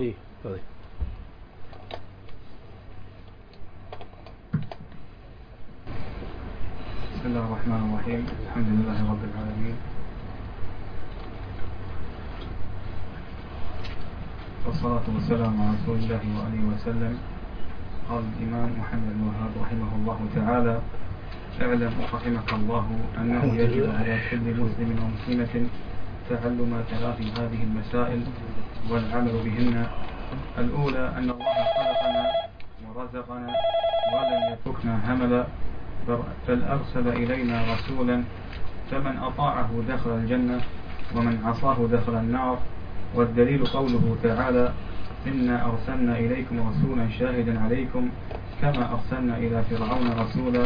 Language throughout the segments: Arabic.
إيه طيب. بسم الله الرحمن الرحيم. الحمد لله رب العالمين. والصلاة والسلام على رسول الله وآله وسلم. قال الإمام محمد بن وهاب رحمه الله تعالى اعلم رحمك الله أنه يجب على كل مسلم ومسلمة تعلم ثلاث هذه المسائل والعمل بهن. الأولى أن الله خلقنا ورزقنا ولم يتركنا هملا. بل أرسل إلينا رسولا فمن أطاعه دخل الجنة ومن عصاه دخل النار. والدليل قوله تعالى إنا أرسلنا إليكم رسولا شاهدا عليكم كما أرسلنا إلى فرعون رسولا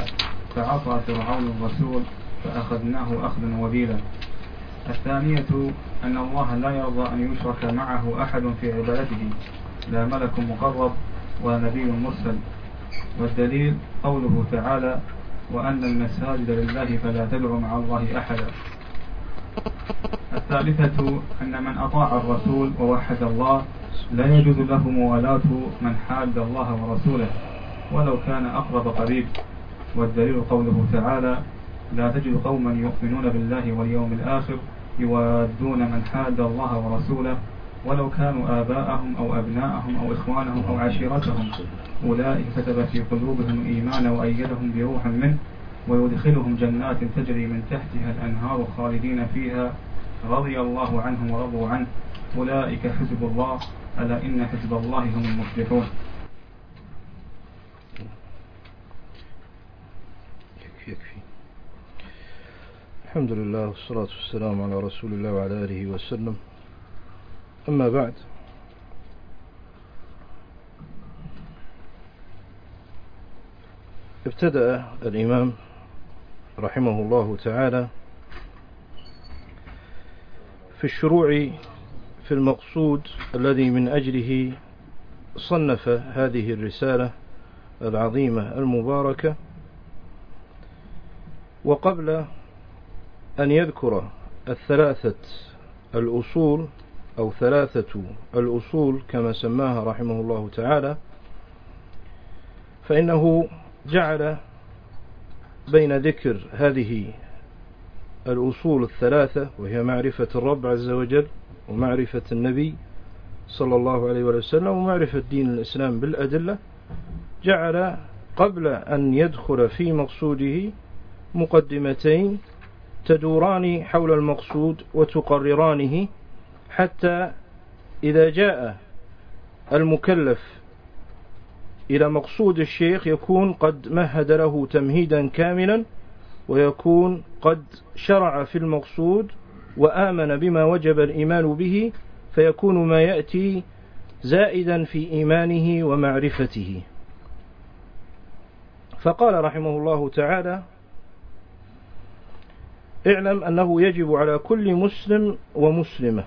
فعصى فرعون الرسول فأخذناه أخذا وبيلا الثانية أن الله لا يرضى أن يشرك معه أحد في عبادته. لا ملك مقرب ولا نبي مرسل. والدليل قوله تعالى وأن المساجد لله فلا تدعوا مع الله أحدا. الثالثة أن من أطاع الرسول ووحد الله لا يجوز له موالاة من حاد الله ورسوله ولو كان أقرب قريب. والدليل قوله تعالى لا تجد قوما يؤمنون بالله واليوم الآخر يوادون من حاد الله ورسوله ولو كانوا آباءهم أو أبناءهم أو إخوانهم أو عشيرتهم. أولئك كتب في قلوبهم إيمانا وأيدهم بروح منه ويدخلهم جنات تجري من تحتها الأنهار خالدين فيها. رضي الله عنهم ورضوا عنه. أولئك حزب الله ألا إن حزب الله هم المفلحون يكفي يكفي الحمد لله والصلاة والسلام على رسول الله وعلى آله وسلم. أما بعد ابتدأ الإمام رحمه الله تعالى في الشروع في المقصود الذي من أجله صنف هذه الرسالة العظيمة المباركة. وقبل أن يذكر الثلاثة الأصول أو ثلاثة الأصول كما سماها رحمه الله تعالى فإنه جعل بين ذكر هذه الأصول الثلاثة وهي معرفة الرب عز وجل ومعرفة النبي صلى الله عليه وسلم ومعرفة دين الإسلام بالأدلة جعل قبل أن يدخل في مقصوده مقدمتين تدوران حول المقصود وتقررانه حتى إذا جاء المكلف إلى مقصود الشيخ يكون قد مهد له تمهيدا كاملا ويكون قد شرع في المقصود وآمن بما وجب الإيمان به فيكون ما يأتي زائدا في إيمانه ومعرفته. فقال رحمه الله تعالى اعلم أنه يجب على كل مسلم ومسلمة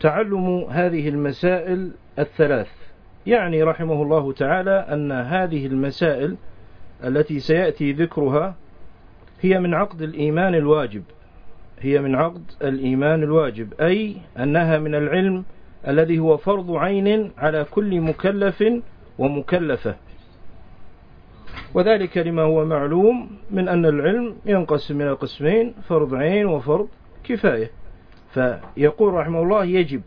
تعلم هذه المسائل الثلاث. يعني رحمه الله تعالى أن هذه المسائل التي سيأتي ذكرها هي من عقد الإيمان الواجب. هي من عقد الإيمان الواجب أي أنها من العلم الذي هو فرض عين على كل مكلف ومكلفة. وذلك لما هو معلوم من أن العلم ينقسم إلى قسمين فرض عين وفرض كفاية. فيقول رحمه الله يجب.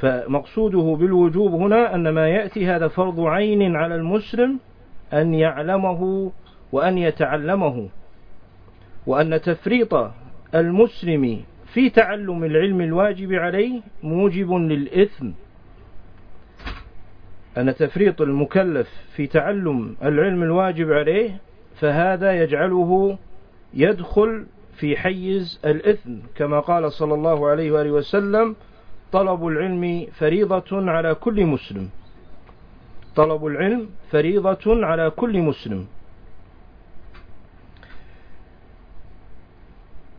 فمقصوده بالوجوب هنا أن ما يأتي هذا فرض عين على المسلم أن يعلمه وأن يتعلمه. وأن تفريط المسلم في تعلم العلم الواجب عليه موجب للإثم. أن تفريط المكلف في تعلم العلم الواجب عليه فهذا يجعله يدخل في حيز الإثم كما قال صلى الله عليه وآله وسلم طلب العلم فريضة على كل مسلم. طلب العلم فريضة على كل مسلم.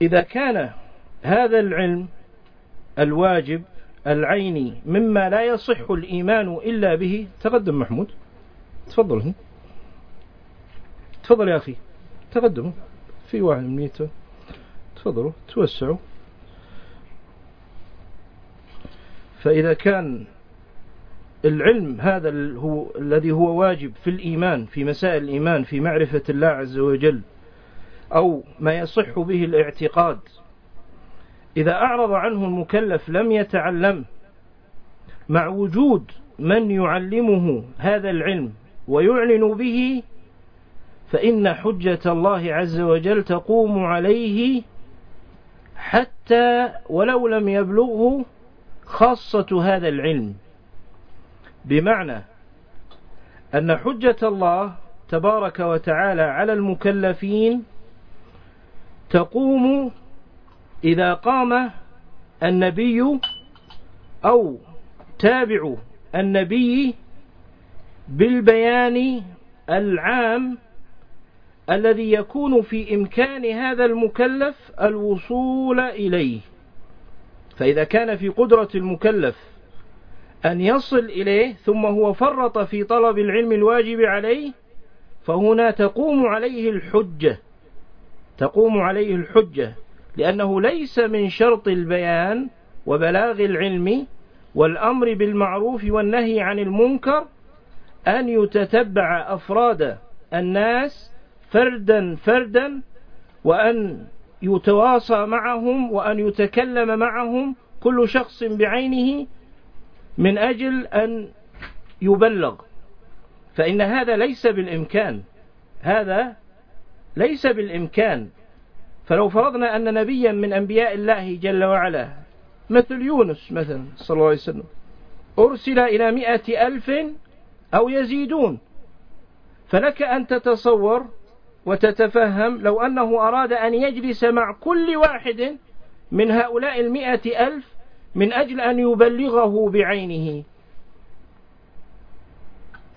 إذا كان هذا العلم الواجب العيني مما لا يصح الإيمان إلا به. تقدم محمود. تفضل تفضل يا أخي. تقدموا. في واحد من ميته تفضلوا. توسعوا. فإذا كان العلم هذا هو الذي هو واجب في الإيمان في مسائل الإيمان في معرفة الله عز وجل أو ما يصح به الاعتقاد إذا أعرض عنه المكلف لم يتعلم مع وجود من يعلمه هذا العلم ويعلن به فإن حجة الله عز وجل تقوم عليه حتى ولو لم يبلغه خاصة هذا العلم. بمعنى أن حجة الله تبارك وتعالى على المكلفين تقوم إذا قام النبي أو تابع النبي بالبيان العام الذي يكون في إمكان هذا المكلف الوصول إليه. فإذا كان في قدرة المكلف أن يصل إليه ثم هو فرط في طلب العلم الواجب عليه فهنا تقوم عليه الحجة. تقوم عليه الحجة. لأنه ليس من شرط البيان وبلاغ العلم والأمر بالمعروف والنهي عن المنكر أن يتتبع أفراد الناس فردا فردا وأن يتواصى معهم وأن يتكلم معهم كل شخص بعينه من أجل أن يبلغ. فإن هذا ليس بالإمكان. هذا ليس بالإمكان فلو فرضنا أن نبيا من أنبياء الله جل وعلا مثل يونس مثلا صلى الله عليه وسلم أرسل إلى مئة ألف أو يزيدون. فلك أن تتصور وتتفهم لو أنه أراد أن يجلس مع كل واحد من هؤلاء المئة ألف من أجل أن يبلغه بعينه.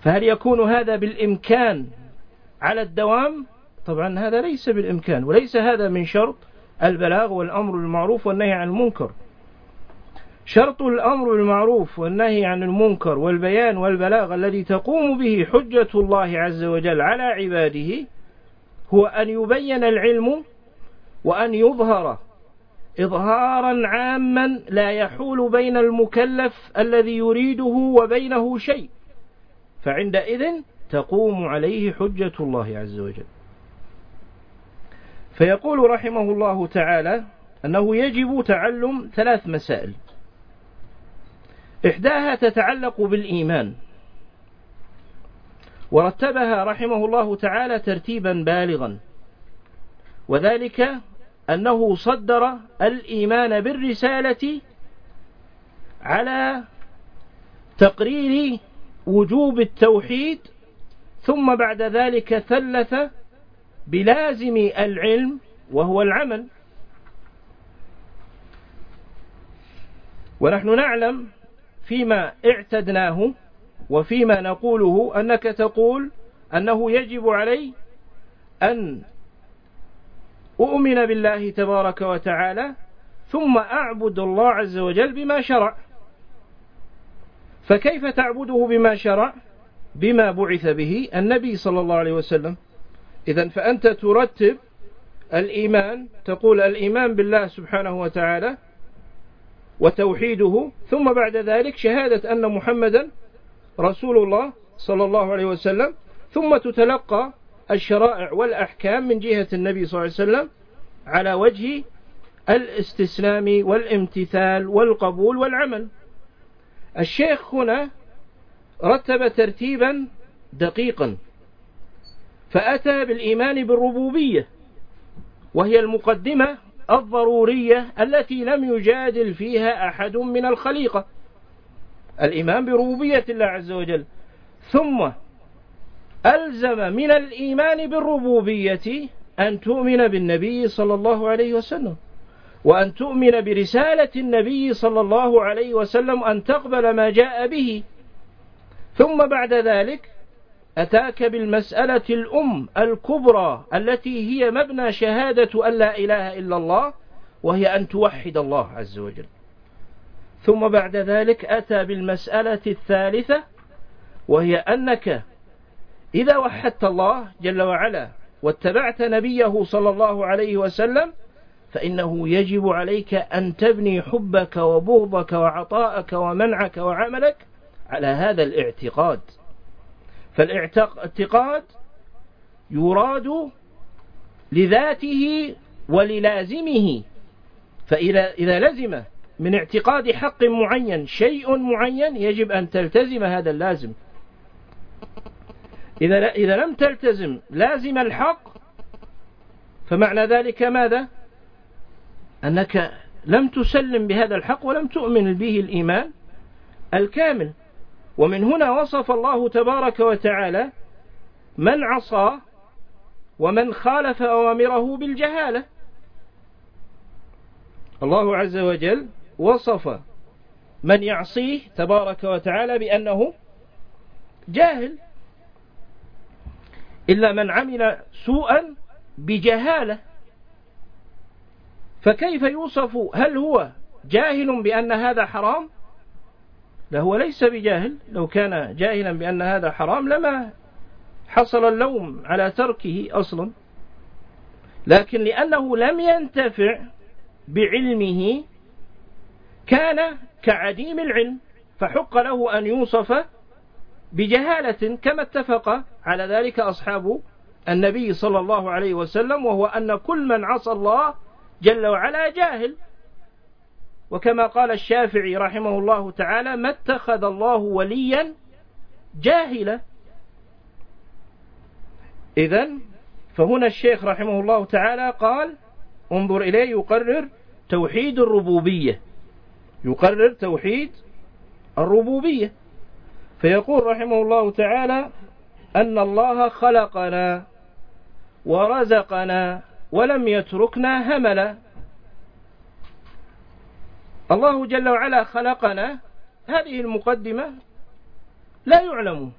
فهل يكون هذا بالإمكان على الدوام؟ طبعا هذا ليس بالإمكان وليس هذا من شرط البلاغ والأمر بالمعروف والنهي عن المنكر. شرط الأمر بالمعروف والنهي عن المنكر والبيان والبلاغ الذي تقوم به حجة الله عز وجل على عباده هو أن يبين العلم وأن يظهر إظهارا عاما لا يحول بين المكلف الذي يريده وبينه شيء. فعندئذ تقوم عليه حجة الله عز وجل. فيقول رحمه الله تعالى أنه يجب تعلم ثلاث مسائل. إحداها تتعلق بالإيمان. ورتبها رحمه الله تعالى ترتيبا بالغا. وذلك أنه صدر الإيمان بالرسالة على تقرير وجوب التوحيد ثم بعد ذلك ثلث بلازم العلم وهو العمل. ونحن نعلم فيما اعتدناه وفيما نقوله أنك تقول أنه يجب علي أن أؤمن بالله تبارك وتعالى ثم أعبد الله عز وجل بما شرع. فكيف تعبده بما شرع؟ بما بعث به النبي صلى الله عليه وسلم. إذا فأنت ترتب الإيمان تقول الإيمان بالله سبحانه وتعالى وتوحيده ثم بعد ذلك شهادة أن محمدا رسول الله صلى الله عليه وسلم ثم تتلقى الشرائع والأحكام من جهة النبي صلى الله عليه وسلم على وجه الاستسلام والامتثال والقبول والعمل. الشيخ هنا رتب ترتيبا دقيقا. فأتى بالإيمان بالربوبية وهي المقدمة الضرورية التي لم يجادل فيها أحد من الخليقة. الإيمان بربوبية الله عز وجل. ثم ألزم من الإيمان بالربوبية أن تؤمن بالنبي صلى الله عليه وسلم وأن تؤمن برسالة النبي صلى الله عليه وسلم أن تقبل ما جاء به. ثم بعد ذلك أتاك بالمسألة الأم الكبرى التي هي مبنى شهادة أن لا إله إلا الله وهي أن توحد الله عز وجل. ثم بعد ذلك أتى بالمسألة الثالثة وهي أنك إذا وحدت الله جل وعلا واتبعت نبيه صلى الله عليه وسلم فإنه يجب عليك أن تبني حبك وبغضك وعطاءك ومنعك وعملك على هذا الاعتقاد. فالاعتقاد يراد لذاته وللازمه. فإذا إذا لزم من اعتقاد حق معين شيء معين يجب أن تلتزم هذا اللازم. إذا إذا لم تلتزم لازم الحق فمعنى ذلك ماذا؟ أنك لم تسلم بهذا الحق ولم تؤمن به الإيمان الكامل. ومن هنا وصف الله تبارك وتعالى من عصى ومن خالف أوامره بالجهالة. الله عز وجل وصف من يعصيه تبارك وتعالى بأنه جاهل إلا من عمل سوءا بجهالة. فكيف يوصف هل هو جاهل بأن هذا حرام؟ لا هو ليس بجاهل. لو كان جاهلا بأن هذا حرام لما حصل اللوم على تركه أصلا. لكن لأنه لم ينتفع بعلمه كان كعديم العلم فحق له أن يوصف بجهالة كما اتفق على ذلك أصحاب النبي صلى الله عليه وسلم وهو أن كل من عصى الله جل وعلا جاهل. وكما قال الشافعي رحمه الله تعالى ما اتخذ الله وليا جاهلا. إذا فهنا الشيخ رحمه الله تعالى قال انظر إليه يقرر توحيد الربوبية. يقرر توحيد الربوبية. فيقول رحمه الله تعالى أن الله خلقنا ورزقنا ولم يتركنا هملا. الله جل وعلا خلقنا. هذه المقدمة لا يعلم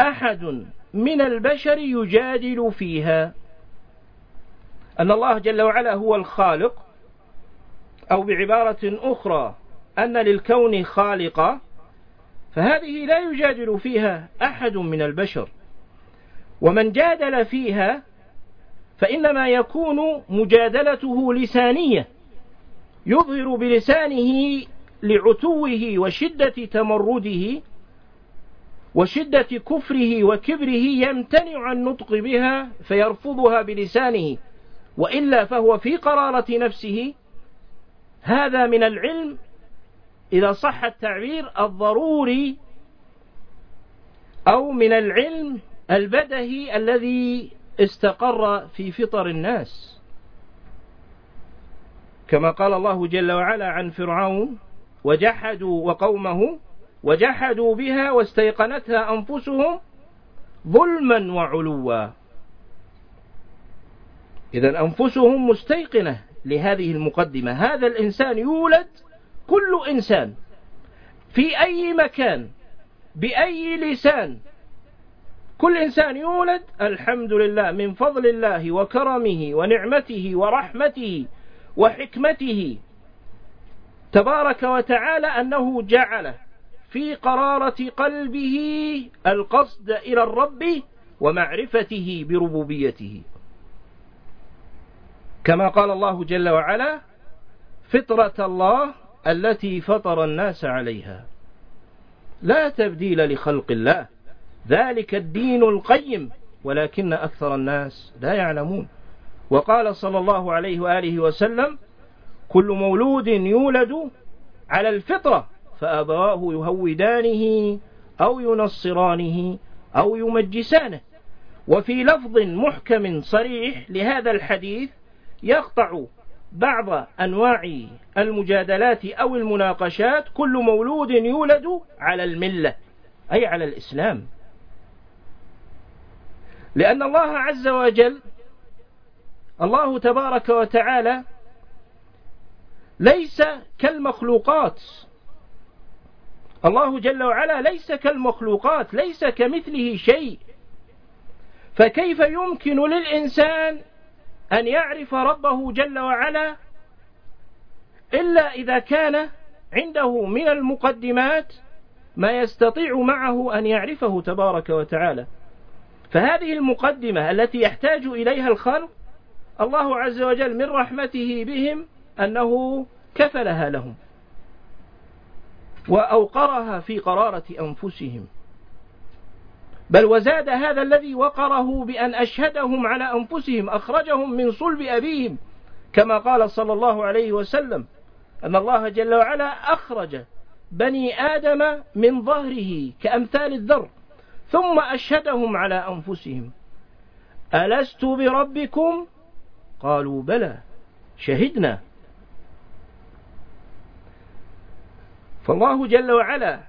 أحد من البشر يجادل فيها. أن الله جل وعلا هو الخالق أو بعبارة أخرى أن للكون خالقا فهذه لا يجادل فيها أحد من البشر. ومن جادل فيها فإنما يكون مجادلته لسانية. يظهر بلسانه لعتوه وشدة تمرده وشدة كفره وكبره يمتنع النطق بها فيرفضها بلسانه وإلا فهو في قرارة نفسه. هذا من العلم إذا صح التعبير الضروري أو من العلم البدهي الذي استقر في فطر الناس. كما قال الله جل وعلا عن فرعون وجحدوا وقومه وجحدوا بها واستيقنتها أنفسهم ظلما وعلوا. إذا أنفسهم مستيقنة لهذه المقدمة. هذا الإنسان يولد كل إنسان في أي مكان بأي لسان. كل إنسان يولد الحمد لله من فضل الله وكرمه ونعمته ورحمته وحكمته تبارك وتعالى أنه جعل في قرارة قلبه القصد إلى الرب ومعرفته بربوبيته. كما قال الله جل وعلا فطرة الله التي فطر الناس عليها. لا تبديل لخلق الله. ذلك الدين القيم. ولكن أكثر الناس لا يعلمون. وقال صلى الله عليه وآله وسلم كل مولود يولد على الفطرة فأبواه يهودانه أو ينصرانه أو يمجسانه. وفي لفظ محكم صريح لهذا الحديث يقطع بعض أنواع المجادلات أو المناقشات كل مولود يولد على الملة أي على الإسلام. لأن الله عز وجل الله تبارك وتعالى ليس كالمخلوقات. الله جل وعلا ليس كالمخلوقات ليس كمثله شيء. فكيف يمكن للإنسان أن يعرف ربه جل وعلا إلا إذا كان عنده من المقدمات ما يستطيع معه أن يعرفه تبارك وتعالى؟ فهذه المقدمة التي يحتاج إليها الخلق الله عز وجل من رحمته بهم أنه كفلها لهم وأوقرها في قرارة أنفسهم. بل وزاد هذا الذي وقره بأن أشهدهم على أنفسهم أخرجهم من صلب أبيهم كما قال صلى الله عليه وسلم أن الله جل وعلا أخرج بني آدم من ظهره كأمثال الذر ثم أشهدهم على أنفسهم. ألست بربكم قالوا بلى شهدنا. فالله جل وعلا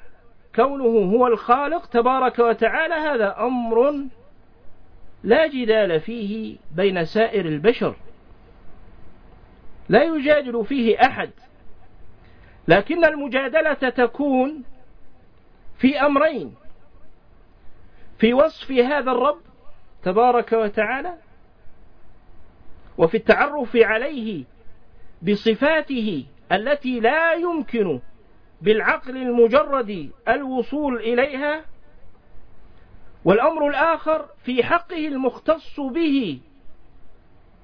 كونه هو الخالق تبارك وتعالى هذا أمر لا جدال فيه بين سائر البشر. لا يجادل فيه أحد. لكن المجادلة تكون في أمرين في وصف هذا الرب تبارك وتعالى وفي التعرف عليه بصفاته التي لا يمكن بالعقل المجرد الوصول إليها والأمر الآخر في حقه المختص به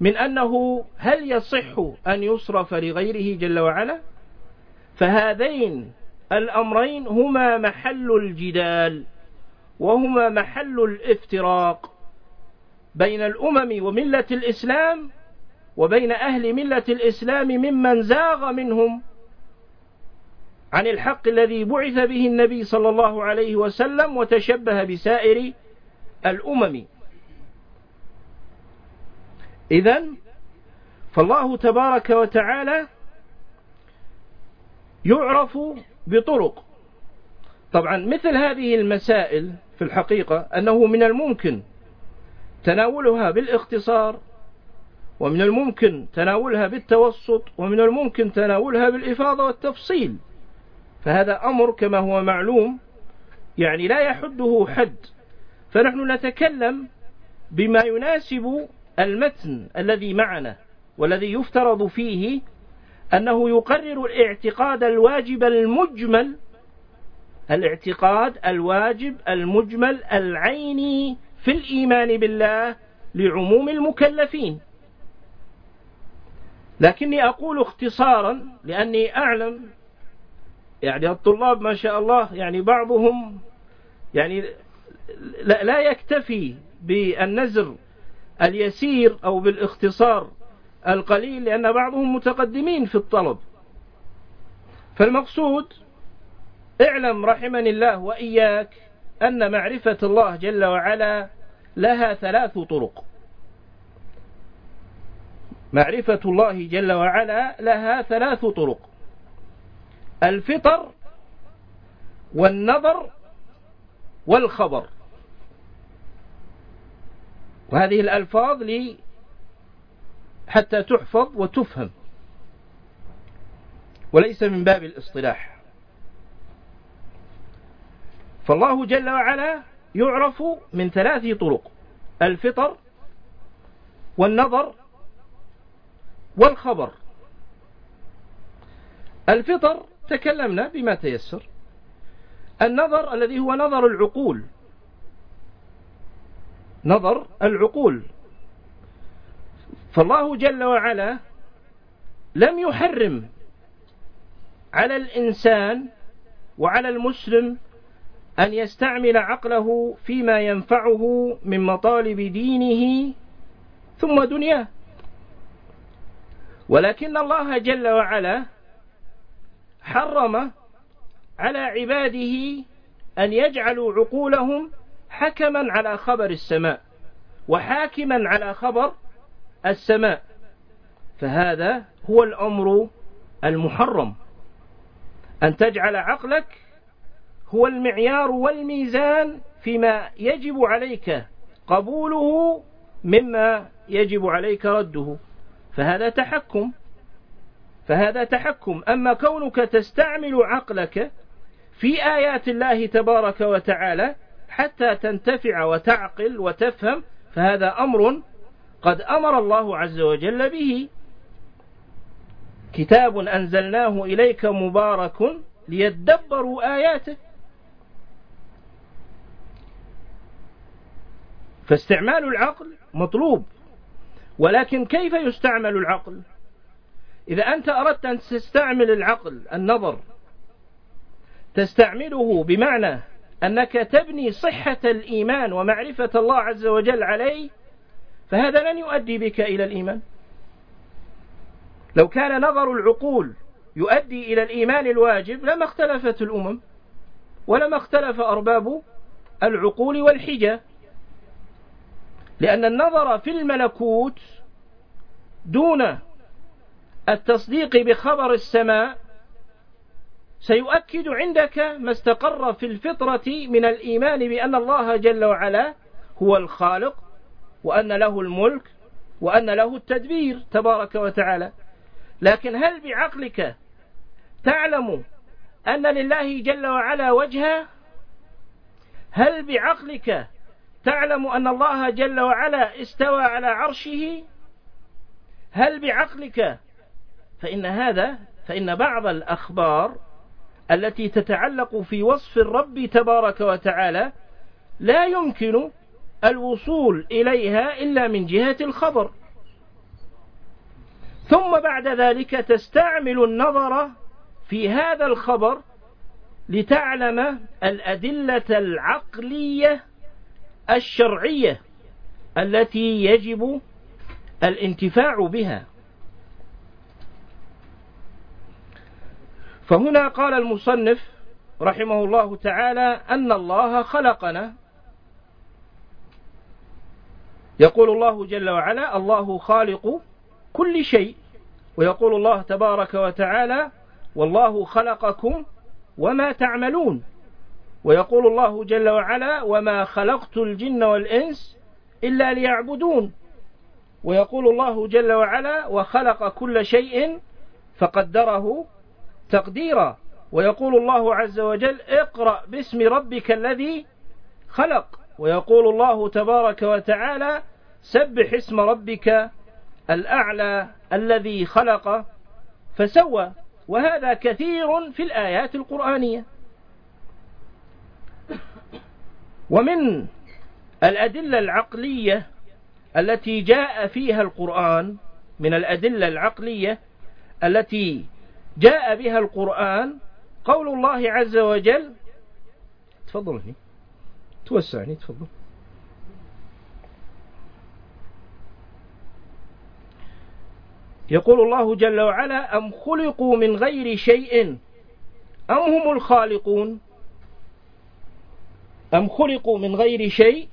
من أنه هل يصح أن يصرف لغيره جل وعلا؟ فهذين الأمرين هما محل الجدال وهما محل الافتراق بين الأمم وملة الإسلام وبين أهل ملة الإسلام ممن زاغ منهم عن الحق الذي بعث به النبي صلى الله عليه وسلم وتشبه بسائر الأمم. إذا فالله تبارك وتعالى يعرف بطرق. طبعا مثل هذه المسائل في الحقيقة أنه من الممكن تناولها بالاختصار ومن الممكن تناولها بالتوسط ومن الممكن تناولها بالإفاضة والتفصيل. فهذا أمر كما هو معلوم يعني لا يحده حد. فنحن نتكلم بما يناسب المتن الذي معنا والذي يفترض فيه أنه يقرر الاعتقاد الواجب المجمل الاعتقاد الواجب المجمل العيني في الإيمان بالله لعموم المكلفين. لكني أقول اختصارا لأني أعلم. يعني الطلاب ما شاء الله يعني بعضهم يعني لا, يكتفي بالنزر اليسير أو بالاختصار القليل لأن بعضهم متقدمين في الطلب. فالمقصود اعلم رحمني الله وإياك أن معرفة الله جل وعلا لها ثلاث طرق. معرفة الله جل وعلا لها ثلاث طرق. الفطر والنظر والخبر. وهذه الألفاظ لي حتى تحفظ وتفهم. وليس من باب الاصطلاح. فالله جل وعلا يعرف من ثلاث طرق. الفطر والنظر والخبر. الفطر تكلمنا بما تيسر. النظر الذي هو نظر العقول. نظر العقول. فالله جل وعلا لم يحرم على الإنسان وعلى المسلم أن يستعمل عقله فيما ينفعه من مطالب دينه ثم دنياه. ولكن الله جل وعلا حرم على عباده أن يجعلوا عقولهم حكما على خبر السماء وحاكما على خبر السماء. فهذا هو الأمر المحرم. أن تجعل عقلك هو المعيار والميزان فيما يجب عليك قبوله مما يجب عليك رده. فهذا تحكم. فهذا تحكم. أما كونك تستعمل عقلك في آيات الله تبارك وتعالى حتى تنتفع وتعقل وتفهم فهذا أمر قد أمر الله عز وجل به. كتاب أنزلناه إليك مبارك ليدبروا آياته. فاستعمال العقل مطلوب. ولكن كيف يستعمل العقل؟ إذا أنت أردت أن تستعمل العقل النظر تستعمله بمعنى أنك تبني صحة الإيمان ومعرفة الله عز وجل عليه فهذا لن يؤدي بك إلى الإيمان. لو كان نظر العقول يؤدي إلى الإيمان الواجب لما اختلفت الأمم ولما اختلف أرباب العقول والحجة لأن النظر في الملكوت دون التصديق بخبر السماء سيؤكد عندك ما استقر في الفطرة من الإيمان بأن الله جل وعلا هو الخالق وأن له الملك وأن له التدبير تبارك وتعالى. لكن هل بعقلك تعلم أن لله جل وعلا وجها هل بعقلك تعلم أن الله جل وعلا استوى على عرشه؟ هل بعقلك؟ فإن هذا فإن بعض الأخبار التي تتعلق في وصف الرب تبارك وتعالى لا يمكن الوصول إليها إلا من جهة الخبر. ثم بعد ذلك تستعمل النظر في هذا الخبر لتعلم الأدلة العقلية الشرعية التي يجب الانتفاع بها. فهنا قال المصنف رحمه الله تعالى أن الله خلقنا. يقول الله جل وعلا الله خالق كل شيء. ويقول الله تبارك وتعالى والله خلقكم وما تعملون. ويقول الله جل وعلا وما خلقت الجن والإنس إلا ليعبدون. ويقول الله جل وعلا وخلق كل شيء فقدره تقديرا. ويقول الله عز وجل اقرأ باسم ربك الذي خلق. ويقول الله تبارك وتعالى سبح اسم ربك الأعلى الذي خلق فسوى. وهذا كثير في الآيات القرآنية. ومن الأدلة العقلية التي جاء فيها القرآن من الأدلة العقلية التي جاء بها القرآن قول الله عز وجل تفضل هنا توسعني تفضل. يقول الله جل وعلا أم خلقوا من غير شيء أم هم الخالقون؟ أم خلقوا من غير شيء؟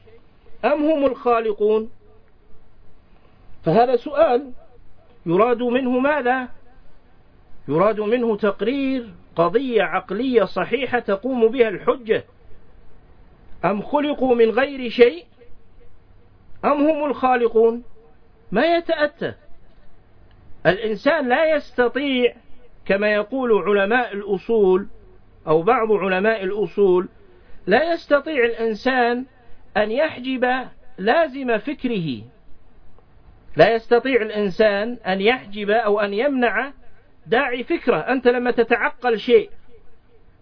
أم هم الخالقون؟ فهذا سؤال يراد منه ماذا؟ يراد منه تقرير قضية عقلية صحيحة تقوم بها الحجة. أم خلقوا من غير شيء؟ أم هم الخالقون؟ ما يتأتى. الإنسان لا يستطيع كما يقول علماء الأصول أو بعض علماء الأصول لا يستطيع الإنسان أن يحجب لازم فكره. لا يستطيع الإنسان أن يحجب أو أن يمنع داعي فكرة. أنت لما تتعقل شيء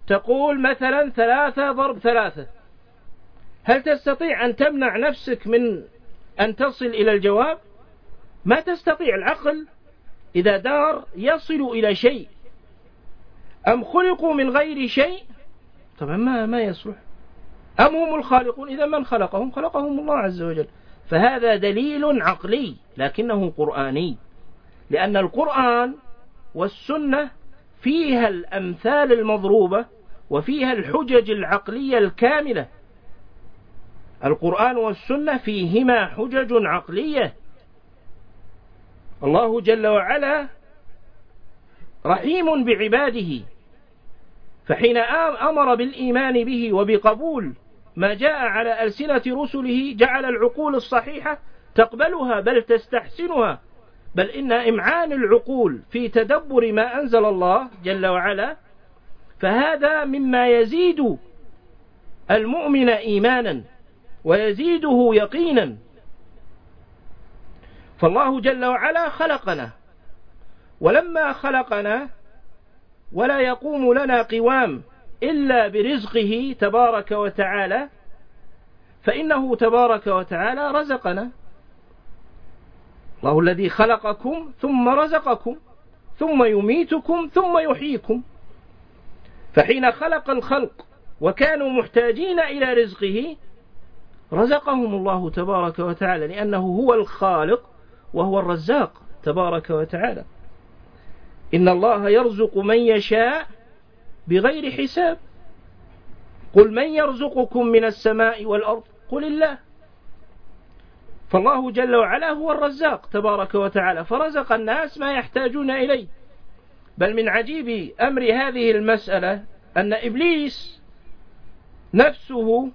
تقول مثلا ثلاثة ضرب ثلاثة هل تستطيع أن تمنع نفسك من أن تصل إلى الجواب؟ ما تستطيع العقل إذا دار يصل إلى شيء. أم خلقوا من غير شيء؟ طبعا ما ما يصلح. أم هم الخالقون؟ إذا من خلقهم؟ خلقهم الله عز وجل. فهذا دليل عقلي لكنه قرآني. لأن القرآن والسنة فيها الأمثال المضروبة وفيها الحجج العقلية الكاملة. القرآن والسنة فيهما حجج عقلية. الله جل وعلا رحيم بعباده. فحين أمر بالإيمان به وبقبول ما جاء على ألسنة رسله جعل العقول الصحيحة تقبلها بل تستحسنها. بل إن إمعان العقول في تدبر ما أنزل الله جل وعلا فهذا مما يزيد المؤمن إيمانا ويزيده يقينا. فالله جل وعلا خلقنا ولما خلقنا ولا يقوم لنا قوام إلا برزقه تبارك وتعالى فإنه تبارك وتعالى رزقنا. الله الذي خلقكم ثم رزقكم ثم يميتكم ثم يحييكم. فحين خلق الخلق وكانوا محتاجين إلى رزقه رزقهم الله تبارك وتعالى لأنه هو الخالق وهو الرزاق تبارك وتعالى. إن الله يرزق من يشاء بغير حساب. قل من يرزقكم من السماء والأرض؟ قل الله. فالله جل وعلا هو الرزاق تبارك وتعالى فرزق الناس ما يحتاجون إليه. بل من عجيب أمر هذه المسألة أن إبليس نفسه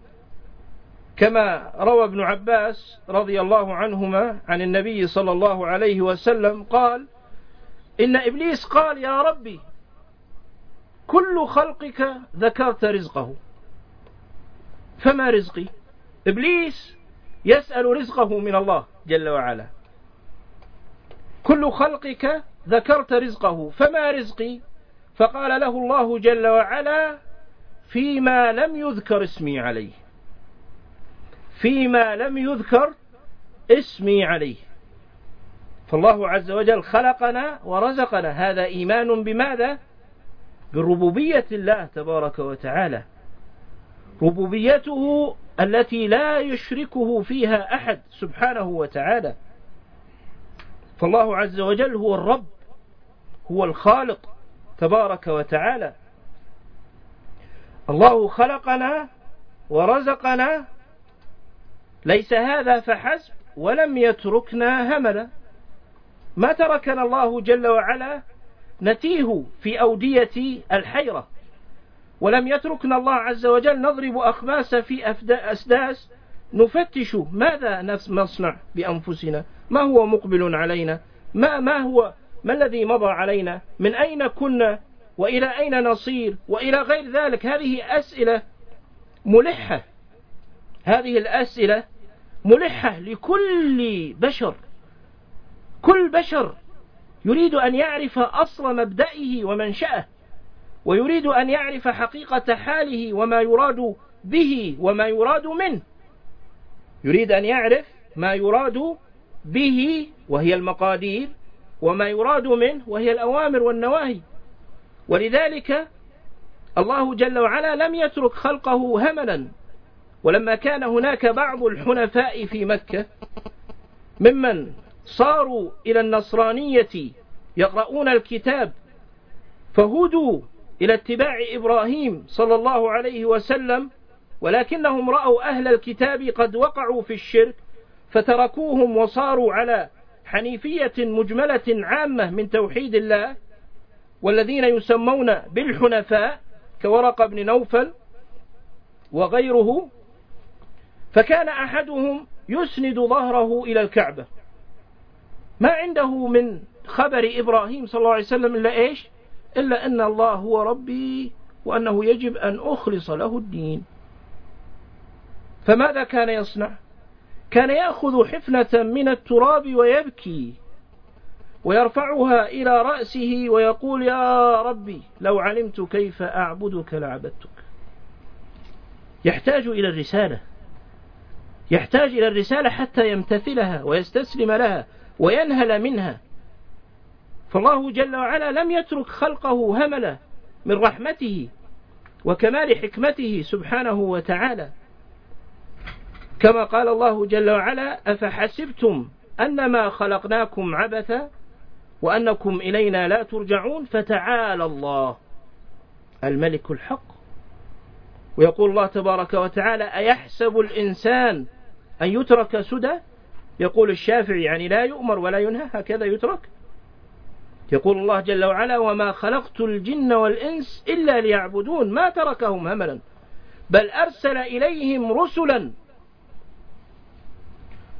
كما روى ابن عباس رضي الله عنهما عن النبي صلى الله عليه وسلم قال إن إبليس قال يا ربي كل خلقك ذكرت رزقه. فما رزقي؟ إبليس يسأل رزقه من الله جل وعلا. كل خلقك ذكرت رزقه فما رزقي؟ فقال له الله جل وعلا فيما لم يذكر اسمي عليه. فيما لم يذكر اسمي عليه. فالله عز وجل خلقنا ورزقنا. هذا إيمان بماذا؟ بربوبية الله تبارك وتعالى. ربوبيته التي لا يشركه فيها أحد سبحانه وتعالى. فالله عز وجل هو الرب هو الخالق تبارك وتعالى. الله خلقنا ورزقنا ليس هذا فحسب ولم يتركنا هملا. ما تركنا الله جل وعلا نتيه في أودية الحيرة. ولم يتركنا الله عز وجل نضرب أخماس في أسداس. نفتش ماذا نصنع بأنفسنا؟ ما هو مقبل علينا؟ ما, ما هو ما الذي مضى علينا؟ من أين كنا؟ وإلى أين نصير؟ وإلى غير ذلك؟ هذه أسئلة ملحة. هذه الأسئلة ملحة لكل بشر. كل بشر يريد أن يعرف أصل مبدئه ومنشأه ويريد أن يعرف حقيقة حاله وما يراد به وما يراد منه. يريد أن يعرف ما يراد به وهي المقادير وما يراد منه وهي الأوامر والنواهي. ولذلك الله جل وعلا لم يترك خلقه هملا. ولما كان هناك بعض الحنفاء في مكة ممن صاروا إلى النصرانية يقرؤون الكتاب فهدوا إلى اتباع إبراهيم صلى الله عليه وسلم ولكنهم رأوا أهل الكتاب قد وقعوا في الشرك فتركوهم وصاروا على حنيفية مجملة عامة من توحيد الله والذين يسمون بالحنفاء كورق بن نوفل وغيره فكان أحدهم يسند ظهره إلى الكعبة. ما عنده من خبر إبراهيم صلى الله عليه وسلم إلا إيش؟ إلا أن الله هو ربي وأنه يجب أن أخلص له الدين. فماذا كان يصنع؟ كان يأخذ حفنة من التراب ويبكي ويرفعها إلى رأسه ويقول يا ربي لو علمت كيف أعبدك لعبدتك. يحتاج إلى الرسالة. يحتاج إلى الرسالة حتى يمتثلها ويستسلم لها. وينهل منها. فالله جل وعلا لم يترك خلقه هملا من رحمته وكمال حكمته سبحانه وتعالى. كما قال الله جل وعلا أفحسبتم أنما خلقناكم عبثا وأنكم إلينا لا ترجعون؟ فتعالى الله الملك الحق. ويقول الله تبارك وتعالى أيحسب الإنسان أن يترك سدى؟ يقول الشافعي يعني لا يؤمر ولا ينهى هكذا يترك. يقول الله جل وعلا وما خلقت الجن والإنس إلا ليعبدون ما تركهم هملا بل أرسل إليهم رسلا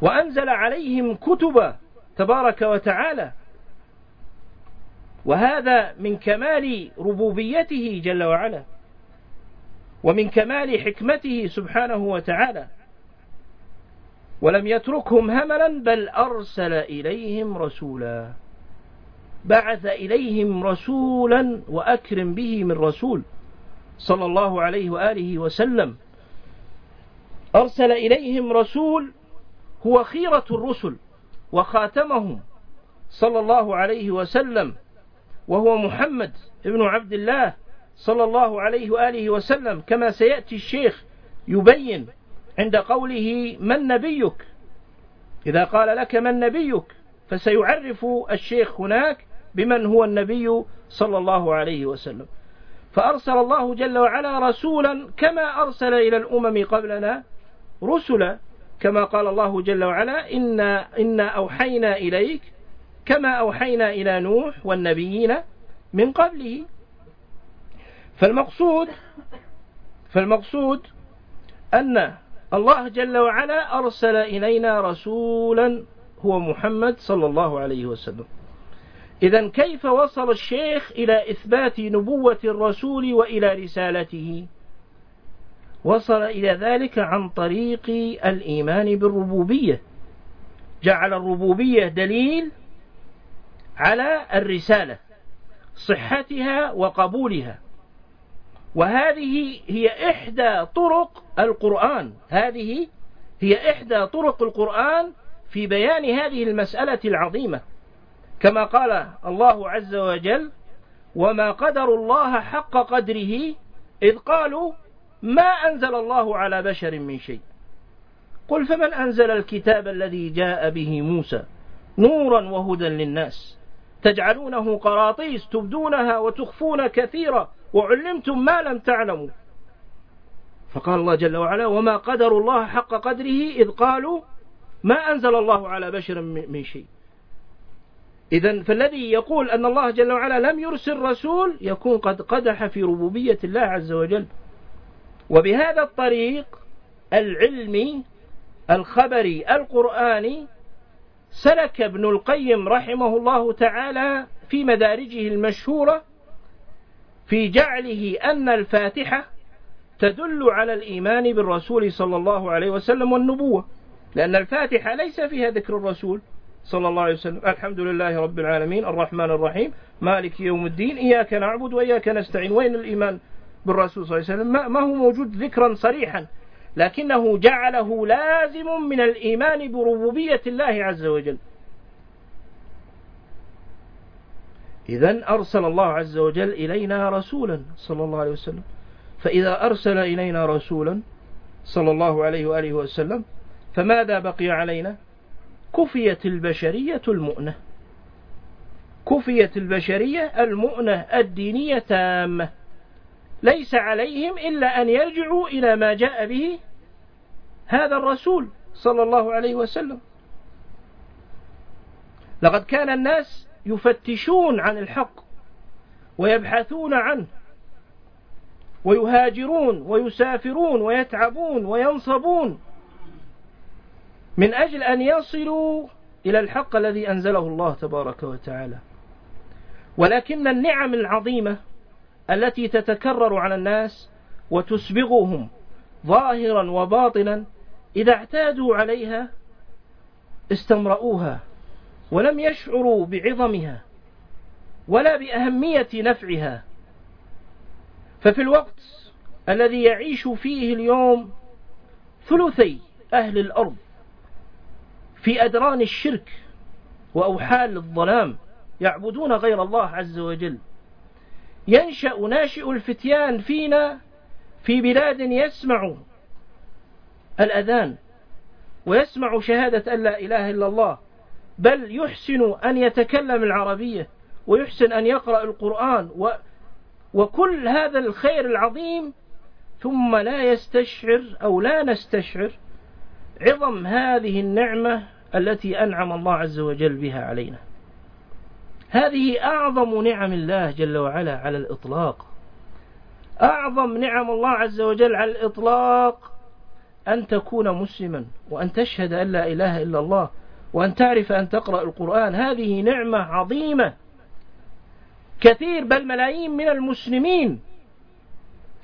وأنزل عليهم كتبا تبارك وتعالى وهذا من كمال ربوبيته جل وعلا ومن كمال حكمته سبحانه وتعالى. ولم يتركهم هملا بل أرسل إليهم رسولا. بعث إليهم رسولا وأكرم به من رسول صلى الله عليه وآله وسلم. أرسل إليهم رسول هو خيرة الرسل وخاتمهم صلى الله عليه وسلم وهو محمد ابن عبد الله صلى الله عليه وآله وسلم. كما سيأتي الشيخ يبين عند قوله من نبيك؟ إذا قال لك من نبيك فسيعرف الشيخ هناك بمن هو النبي صلى الله عليه وسلم. فأرسل الله جل وعلا رسولا كما أرسل إلى الأمم قبلنا رسلا كما قال الله جل وعلا إنا, إنا أوحينا إليك كما أوحينا إلى نوح والنبيين من قبله. فالمقصود فالمقصود أن الله جل وعلا أرسل إلينا رسولا هو محمد صلى الله عليه وسلم. إذا كيف وصل الشيخ إلى إثبات نبوة الرسول وإلى رسالته؟ وصل إلى ذلك عن طريق الإيمان بالربوبية. جعل الربوبية دليل على الرسالة صحتها وقبولها. وهذه هي إحدى طرق القرآن. هذه هي إحدى طرق القرآن في بيان هذه المسألة العظيمة. كما قال الله عز وجل وما قدر الله حق قدره إذ قالوا ما أنزل الله على بشر من شيء. قل فمن أنزل الكتاب الذي جاء به موسى نورا وهدى للناس تجعلونه قراطيس تبدونها وتخفون كثيرا وعلمتم ما لم تعلموا. فقال الله جل وعلا وما قدر الله حق قدره إذ قالوا ما أنزل الله على بشر من شيء. إذا فالذي يقول أن الله جل وعلا لم يرسل رسول يكون قد قدح في ربوبية الله عز وجل. وبهذا الطريق العلمي الخبري القرآني سلك ابن القيم رحمه الله تعالى في مدارجه المشهورة في جعله أن الفاتحة تدل على الإيمان بالرسول صلى الله عليه وسلم والنبوة. لأن الفاتحة ليس فيها ذكر الرسول صلى الله عليه وسلم. الحمد لله رب العالمين. الرحمن الرحيم. مالك يوم الدين. إياك نعبد وإياك نستعين. وين الإيمان بالرسول صلى الله عليه وسلم؟ ما هو موجود ذكرا صريحا. لكنه جعله لازم من الإيمان بربوبية الله عز وجل. إذا أرسل الله عز وجل إلينا رسولا صلى الله عليه وسلم. فإذا أرسل إلينا رسولا صلى الله عليه وآله وسلم فماذا بقي علينا؟ كفيت البشرية المؤنة. كفيت البشرية المؤنة الدينية تامة. ليس عليهم إلا أن يرجعوا إلى ما جاء به هذا الرسول صلى الله عليه وسلم. لقد كان الناس يفتشون عن الحق ويبحثون عنه ويهاجرون ويسافرون ويتعبون وينصبون من أجل أن يصلوا إلى الحق الذي أنزله الله تبارك وتعالى. ولكن النعم العظيمة التي تتكرر على الناس وتسبغهم ظاهرا وباطنا إذا اعتادوا عليها استمرؤوها. ولم يشعروا بعظمها ولا بأهمية نفعها. ففي الوقت الذي يعيش فيه اليوم ثلثي أهل الأرض في أدران الشرك وأوحال الظلام يعبدون غير الله عز وجل. ينشأ ناشئ الفتيان فينا في بلاد يسمع الأذان ويسمع شهادة أن لا إله إلا الله. بل يحسن أن يتكلم العربية ويحسن أن يقرأ القرآن و وكل هذا الخير العظيم ثم لا يستشعر أو لا نستشعر عظم هذه النعمة التي أنعم الله عز وجل بها علينا. هذه أعظم نعم الله جل وعلا على الإطلاق. أعظم نعم الله عز وجل على الإطلاق أن تكون مسلما وأن تشهد أن لا إله إلا الله وأن تعرف أن تقرأ القرآن. هذه نعمة عظيمة. كثير بل ملايين من المسلمين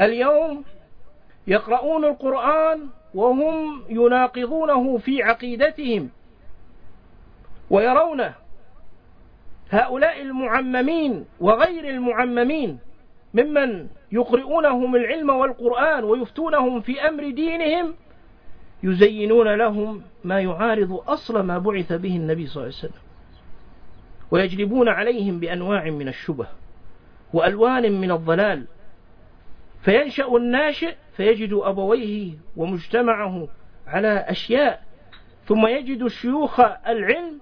اليوم يقرؤون القرآن وهم يناقضونه في عقيدتهم ويرون هؤلاء المعممين وغير المعممين ممن يقرؤونهم العلم والقرآن ويفتونهم في أمر دينهم يزينون لهم ما يعارض أصل ما بعث به النبي صلى الله عليه وسلم. ويجلبون عليهم بأنواع من الشبه وألوان من الضلال. فينشأ الناشئ فيجد أبويه ومجتمعه على أشياء. ثم يجد شيوخ العلم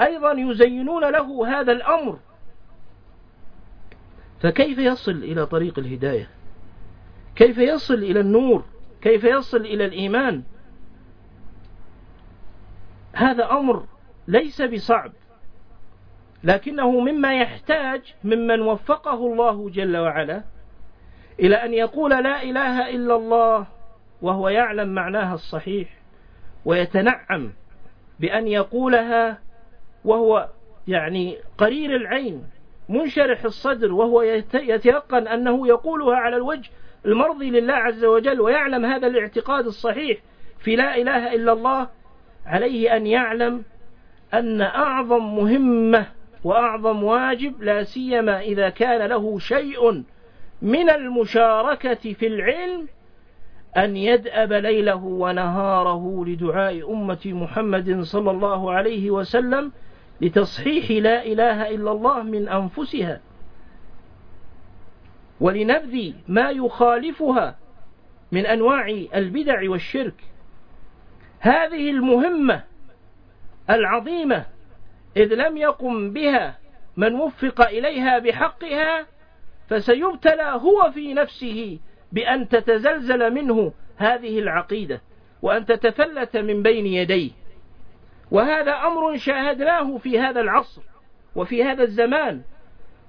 أيضا يزينون له هذا الأمر. فكيف يصل إلى طريق الهداية؟ كيف يصل إلى النور؟ كيف يصل إلى الإيمان؟ هذا أمر ليس بصعب لكنه مما يحتاج ممن وفقه الله جل وعلا إلى أن يقول لا إله إلا الله وهو يعلم معناها الصحيح ويتنعم بأن يقولها وهو يعني قرير العين منشرح الصدر وهو يتيقن أنه يقولها على الوجه المرضي لله عز وجل ويعلم هذا الاعتقاد الصحيح في لا إله إلا الله عليه أن يعلم أن أعظم مهمة وأعظم واجب لا سيما إذا كان له شيء من المشاركة في العلم أن يدأب ليله ونهاره لدعاء أمة محمد صلى الله عليه وسلم لتصحيح لا إله إلا الله من أنفسها ولنبذ ما يخالفها من أنواع البدع والشرك هذه المهمة العظيمة إذ لم يقم بها من وفق إليها بحقها فسيبتلى هو في نفسه بأن تتزلزل منه هذه العقيدة وأن تتفلت من بين يديه. وهذا أمر شاهدناه في هذا العصر وفي هذا الزمان.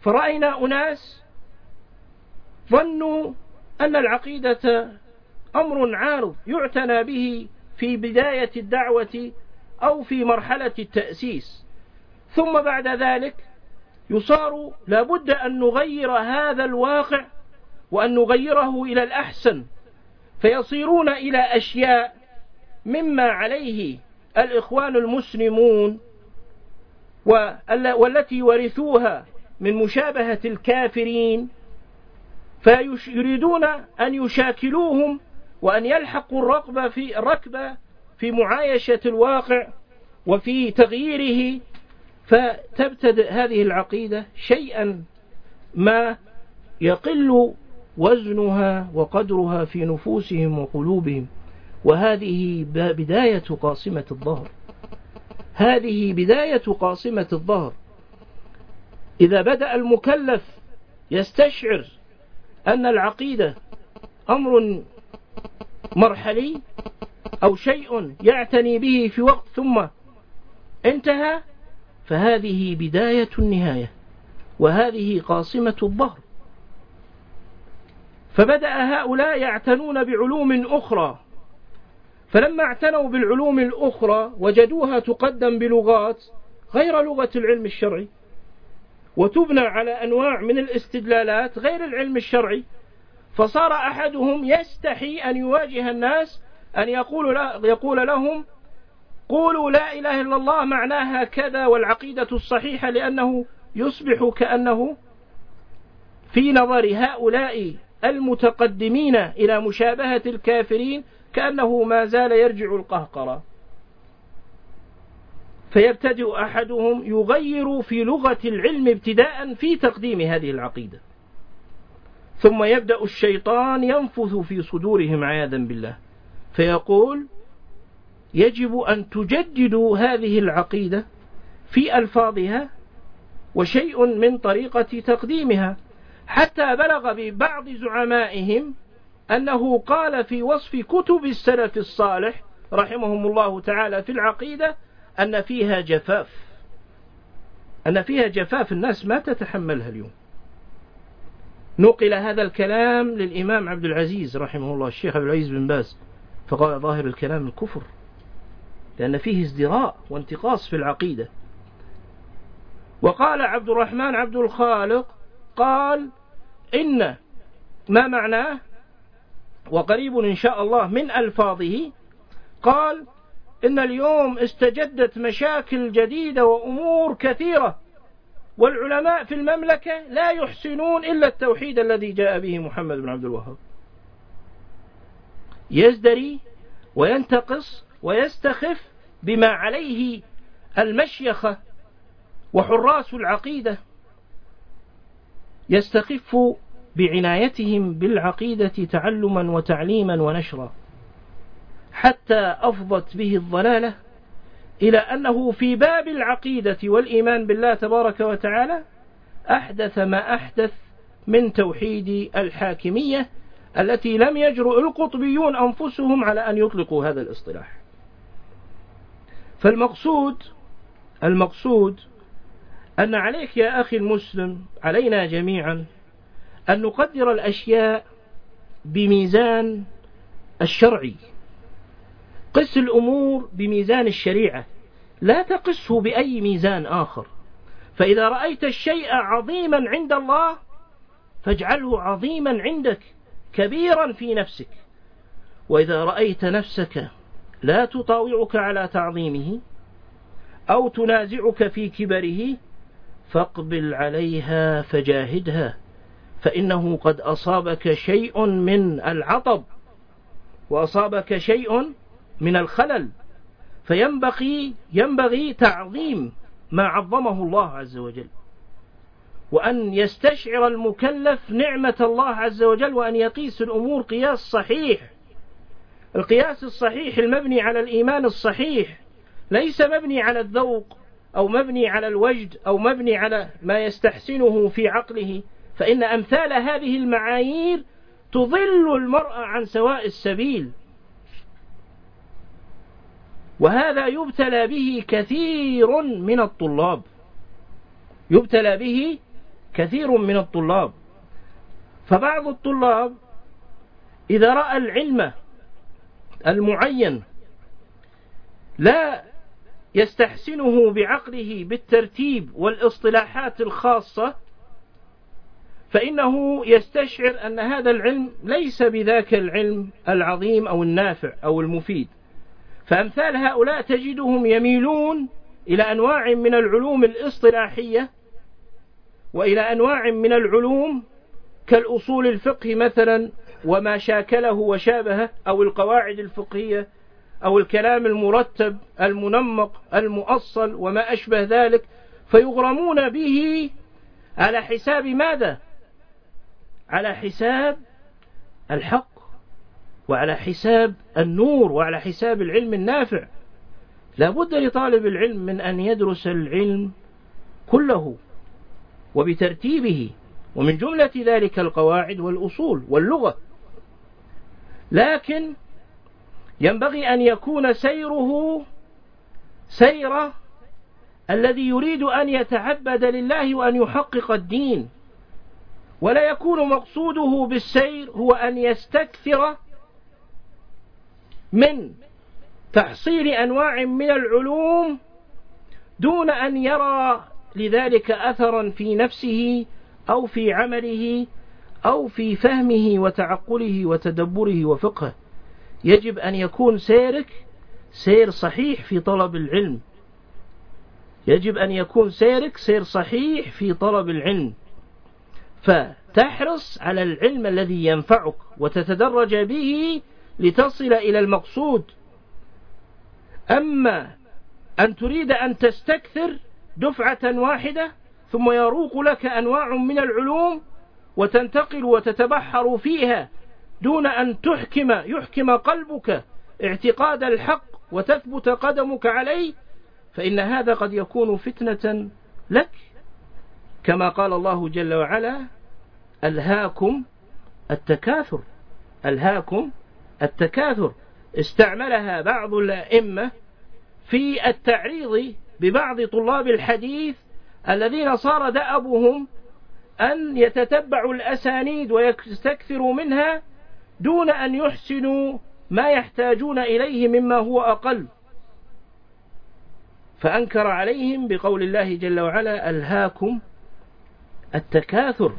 فرأينا أناس ظنوا أن العقيدة أمر عارض يعتنى به في بداية الدعوة أو في مرحلة التأسيس. ثم بعد ذلك يصار لابد أن نغير هذا الواقع وأن نغيره إلى الأحسن. فيصيرون إلى أشياء مما عليه الإخوان المسلمون والتي ورثوها من مشابهة الكافرين. فيريدون أن يشاكلوهم وأن يلحقوا الرقبة في الركبة في معايشة الواقع وفي تغييره فتبتدئ هذه العقيدة شيئا ما يقل وزنها وقدرها في نفوسهم وقلوبهم. وهذه بداية قاصمة الظهر. هذه بداية قاصمة الظهر. إذا بدأ المكلف يستشعر أن العقيدة أمر مرحلي أو شيء يعتني به في وقت ثم انتهى فهذه بداية النهاية وهذه قاصمة الظهر. فبدأ هؤلاء يعتنون بعلوم أخرى. فلما اعتنوا بالعلوم الأخرى وجدوها تقدم بلغات غير لغة العلم الشرعي وتبنى على أنواع من الاستدلالات غير العلم الشرعي فصار أحدهم يستحي أن يواجه الناس أن يقول, يقول لهم قولوا لا إله إلا الله معناها كذا والعقيدة الصحيحة لأنه يصبح كأنه في نظر هؤلاء المتقدمين إلى مشابهة الكافرين كأنه ما زال يرجع القهقرة. فيبتدئ أحدهم يغير في لغة العلم ابتداء في تقديم هذه العقيدة. ثم يبدأ الشيطان ينفث في صدورهم عياذا بالله. فيقول يجب أن تجددوا هذه العقيدة في ألفاظها وشيء من طريقة تقديمها. حتى بلغ ببعض زعمائهم أنه قال في وصف كتب السلف الصالح رحمهم الله تعالى في العقيدة أن فيها جفاف. أن فيها جفاف الناس ما تتحملها اليوم. نقل هذا الكلام للإمام عبد العزيز رحمه الله الشيخ عبد العزيز بن باز فقال ظاهر الكلام الكفر لأن فيه ازدراء وانتقاص في العقيدة. وقال عبد الرحمن عبد الخالق قال إن ما معناه؟ وقريب إن شاء الله من ألفاظه قال إن اليوم استجدت مشاكل جديدة وأمور كثيرة والعلماء في المملكة لا يحسنون إلا التوحيد الذي جاء به محمد بن عبد الوهاب. يزدري وينتقص ويستخف بما عليه المشيخة وحراس العقيدة يستخف بعنايتهم بالعقيدة تعلما وتعليما ونشرا حتى أفضت به الضلالة إلى أنه في باب العقيدة والإيمان بالله تبارك وتعالى أحدث ما أحدث من توحيد الحاكمية التي لم يجرؤ القطبيون أنفسهم على أن يطلقوا هذا الاصطلاح. فالمقصود المقصود أن عليك يا أخي المسلم علينا جميعا أن نقدر الأشياء بميزان الشرعي. قس الأمور بميزان الشريعة. لا تقسه بأي ميزان آخر. فإذا رأيت الشيء عظيما عند الله فاجعله عظيما عندك كبيرا في نفسك. وإذا رأيت نفسك لا تطاوعك على تعظيمه أو تنازعك في كبره فاقبل عليها فجاهدها فإنه قد أصابك شيء من العطب. وأصابك شيء من الخلل. فينبغي ينبغي تعظيم ما عظمه الله عز وجل. وأن يستشعر المكلف نعمة الله عز وجل وأن يقيس الأمور قياس صحيح. القياس الصحيح المبني على الإيمان الصحيح ليس مبني على الذوق أو مبني على الوجد أو مبني على ما يستحسنه في عقله. فإن أمثال هذه المعايير تضل المرء عن سواء السبيل. وهذا يبتلى به كثير من الطلاب. يبتلى به كثير من الطلاب. فبعض الطلاب إذا رأى العلم المعين لا يستحسنه بعقله بالترتيب والاصطلاحات الخاصة فإنه يستشعر أن هذا العلم ليس بذاك العلم العظيم أو النافع أو المفيد. فأمثال هؤلاء تجدهم يميلون إلى أنواع من العلوم الاصطلاحية وإلى أنواع من العلوم كالأصول الفقه مثلا وما شاكله وشابهه أو القواعد الفقهية أو الكلام المرتب المنمق المؤصل وما أشبه ذلك فيغرمون به على حساب ماذا؟ على حساب الحق وعلى حساب النور وعلى حساب العلم النافع. لا بد لطالب العلم من أن يدرس العلم كله وبترتيبه ومن جملة ذلك القواعد والأصول واللغة. لكن ينبغي أن يكون سيره سير الذي يريد أن يتعبد لله وأن يحقق الدين. ولا يكون مقصوده بالسير هو أن يستكثر من تحصيل أنواع من العلوم دون أن يرى لذلك أثرا في نفسه أو في عمله أو في فهمه وتعقله وتدبره وفقهه يجب أن يكون سيرك سير صحيح في طلب العلم. يجب أن يكون سيرك سير صحيح في طلب العلم. فتحرص على العلم الذي ينفعك وتتدرج به لتصل إلى المقصود. أما أن تريد أن تستكثر دفعة واحدة ثم يروق لك أنواع من العلوم وتنتقل وتتبحر فيها دون أن تحكم يحكم قلبك اعتقاد الحق وتثبت قدمك عليه فإن هذا قد يكون فتنة لك. كما قال الله جل وعلا ألهاكم التكاثر. ألهاكم التكاثر. استعملها بعض الأئمة في التعريض ببعض طلاب الحديث الذين صار دأبهم أن يتتبعوا الأسانيد ويستكثروا منها دون أن يحسنوا ما يحتاجون إليه مما هو أقل. فأنكر عليهم بقول الله جل وعلا ألهاكم التكاثر.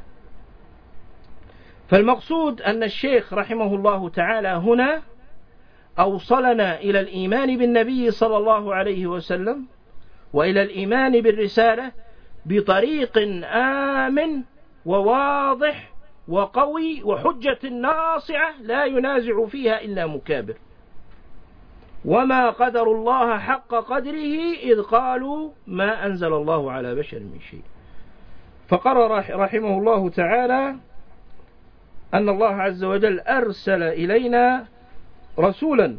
فالمقصود أن الشيخ رحمه الله تعالى هنا أوصلنا إلى الإيمان بالنبي صلى الله عليه وسلم وإلى الإيمان بالرسالة بطريق آمن وواضح وقوي وحجة ناصعة لا ينازع فيها إلا مكابر. وما قدر الله حق قدره إذ قالوا ما أنزل الله على بشر من شيء. فقرر رحمه الله تعالى أن الله عز وجل أرسل إلينا رسولا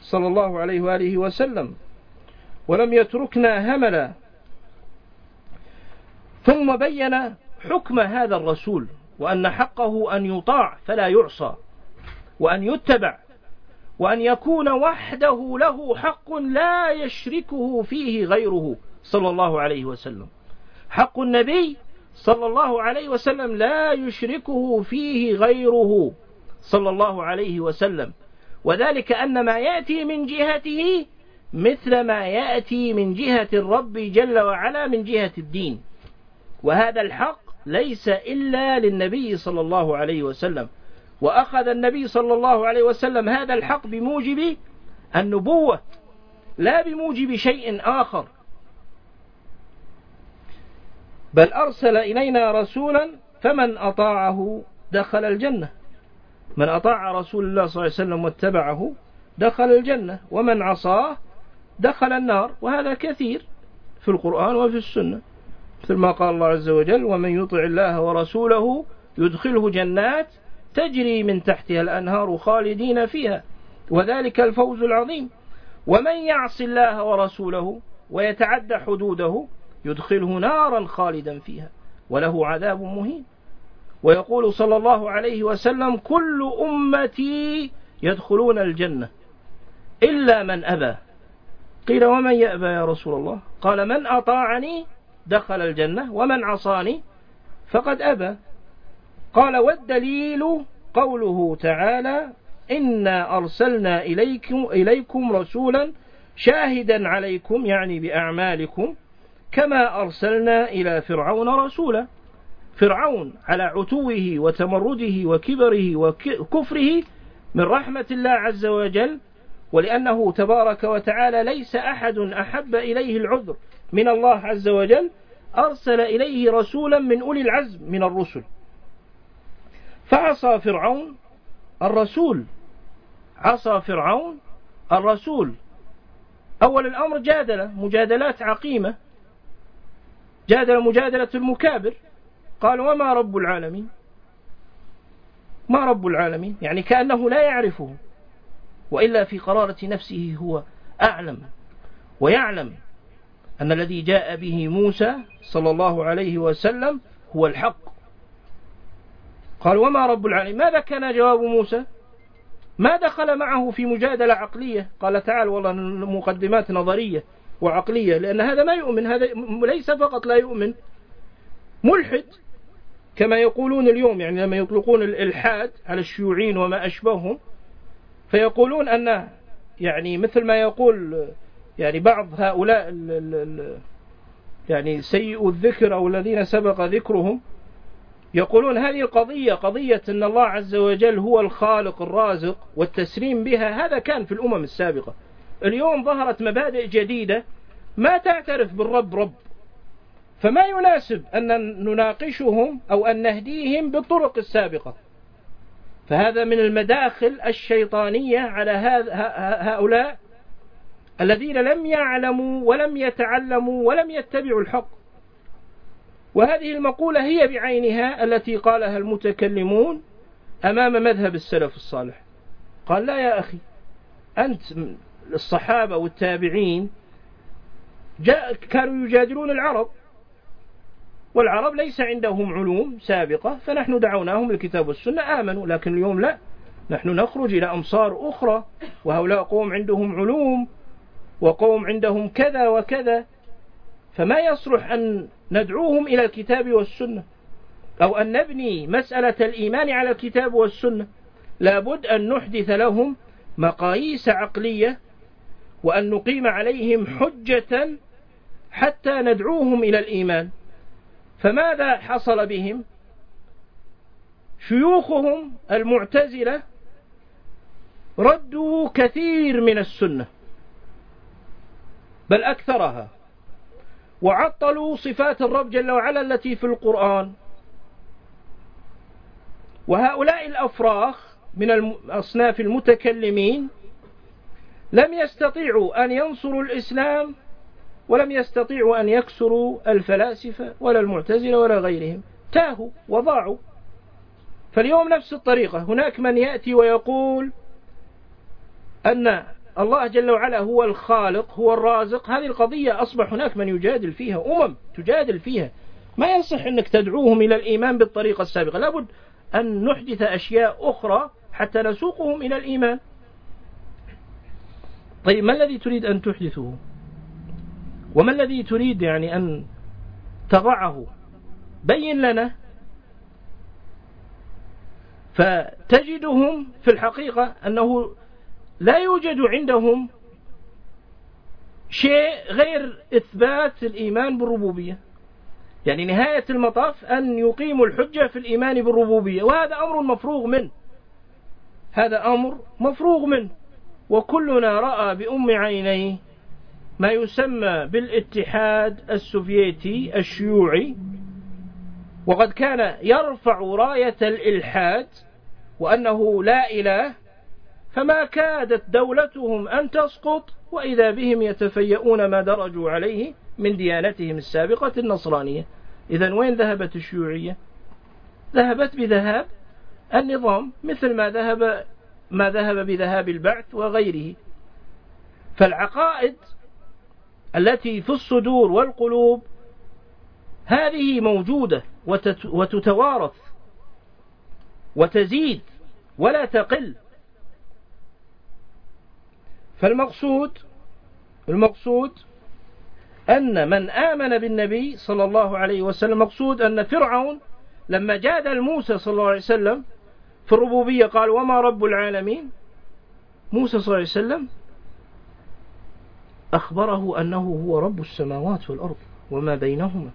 صلى الله عليه وآله وسلم ولم يتركنا هملا. ثم بين حكم هذا الرسول وأن حقه أن يطاع فلا يعصى وأن يتبع وأن يكون وحده له حق لا يشركه فيه غيره صلى الله عليه وسلم. حق النبي صلى الله عليه وسلم لا يشركه فيه غيره. صلى الله عليه وسلم. وذلك أن ما يأتي من جهته مثل ما يأتي من جهة الرب جل وعلا من جهة الدين. وهذا الحق ليس إلا للنبي صلى الله عليه وسلم. وأخذ النبي صلى الله عليه وسلم هذا الحق بموجب النبوة لا بموجب شيء آخر. بل أرسل إلينا رسولا فمن أطاعه دخل الجنة. من أطاع رسول الله صلى الله عليه وسلم واتبعه دخل الجنة ومن عصاه دخل النار وهذا كثير في القرآن وفي السنة. مثل ما قال الله عز وجل ومن يطع الله ورسوله يدخله جنات تجري من تحتها الأنهار خالدين فيها وذلك الفوز العظيم. ومن يعص الله ورسوله ويتعدى حدوده يدخله نارا خالدا فيها وله عذاب مهين. ويقول صلى الله عليه وسلم كل أمتي يدخلون الجنة إلا من أبى. قيل ومن يأبى يا رسول الله؟ قال من أطاعني دخل الجنة ومن عصاني فقد أبى. قال والدليل قوله تعالى إنا أرسلنا إليكم, إليكم رسولا شاهدا عليكم يعني بأعمالكم كما أرسلنا إلى فرعون رسولا. فرعون على عتوه وتمرده وكبره وكفره من رحمة الله عز وجل ولأنه تبارك وتعالى ليس أحد أحب إليه العذر من الله عز وجل أرسل إليه رسولا من أولي العزم من الرسل. فعصى فرعون الرسول عصى فرعون الرسول. أول الأمر جادلة مجادلات عقيمة. جادل مجادلة المكابر. قال وما رب العالمين؟ ما رب العالمين؟ يعني كأنه لا يعرفه وإلا في قرارة نفسه هو أعلم. ويعلم أن الذي جاء به موسى صلى الله عليه وسلم هو الحق. قال وما رب العالمين؟ ماذا كان جواب موسى؟ ما دخل معه في مجادلة عقلية؟ قال تعالى والله مقدمات نظرية. وعقلية لأن هذا ما يؤمن هذا ليس فقط لا يؤمن ملحد كما يقولون اليوم يعني لما يطلقون الإلحاد على الشيوعيين وما أشبههم فيقولون أن يعني مثل ما يقول يعني بعض هؤلاء ال ال يعني سيء الذكر أو الذين سبق ذكرهم يقولون هذه القضية قضية أن الله عز وجل هو الخالق الرازق والتسليم بها هذا كان في الأمم السابقة. اليوم ظهرت مبادئ جديدة ما تعترف بالرب رب. فما يناسب أن نناقشهم أو أن نهديهم بالطرق السابقة. فهذا من المداخل الشيطانية على هؤلاء الذين لم يعلموا ولم يتعلموا ولم يتبعوا الحق. وهذه المقولة هي بعينها التي قالها المتكلمون أمام مذهب السلف الصالح. قال لا يا أخي أنت الصحابة والتابعين جاء كانوا يجادلون العرب. والعرب ليس عندهم علوم سابقة فنحن دعوناهم الكتاب والسنة آمنوا لكن اليوم لا. نحن نخرج إلى أمصار أخرى وهؤلاء قوم عندهم علوم وقوم عندهم كذا وكذا. فما يصلح أن ندعوهم إلى الكتاب والسنة؟ أو أن نبني مسألة الإيمان على الكتاب والسنة؟ لابد أن نحدث لهم مقاييس عقلية وأن نقيم عليهم حجة حتى ندعوهم إلى الإيمان. فماذا حصل بهم؟ شيوخهم المعتزلة ردوا كثير من السنة بل أكثرها وعطلوا صفات الرب جل وعلا التي في القرآن. وهؤلاء الأفراخ من أصناف المتكلمين لم يستطيعوا أن ينصروا الإسلام ولم يستطيعوا أن يكسروا الفلاسفة ولا المعتزلة ولا غيرهم. تاهوا وضاعوا. فاليوم نفس الطريقة. هناك من يأتي ويقول أن الله جل وعلا هو الخالق هو الرازق. هذه القضية أصبح هناك من يجادل فيها أمم تجادل فيها. ما يصح أنك تدعوهم إلى الإيمان بالطريقة السابقة. لابد أن نحدث أشياء أخرى حتى نسوقهم إلى الإيمان. طيب ما الذي تريد أن تحدثه؟ وما الذي تريد يعني أن تضعه؟ بين لنا. فتجدهم في الحقيقة أنه لا يوجد عندهم شيء غير إثبات الإيمان بالربوبية. يعني نهاية المطاف أن يقيموا الحجة في الإيمان بالربوبية وهذا أمر مفروغ منه هذا أمر مفروغ منه وكلنا رأى بأم عينيه ما يسمى بالاتحاد السوفيتي الشيوعي وقد كان يرفع راية الإلحاد وأنه لا إله فما كادت دولتهم أن تسقط وإذا بهم يتفيئون ما درجوا عليه من ديانتهم السابقة النصرانية. إذا وين ذهبت الشيوعية؟ ذهبت بذهاب النظام مثل ما ذهب ما ذهب بذهاب البعث وغيره. فالعقائد التي في الصدور والقلوب هذه موجودة وتتوارث وتزيد ولا تقل. فالمقصود المقصود أن من آمن بالنبي صلى الله عليه وسلم مقصود أن فرعون لما جادل موسى صلى الله عليه وسلم في الربوبية قال وما رب العالمين. موسى صلى الله عليه وسلم أخبره أنه هو رب السماوات والأرض وما بينهما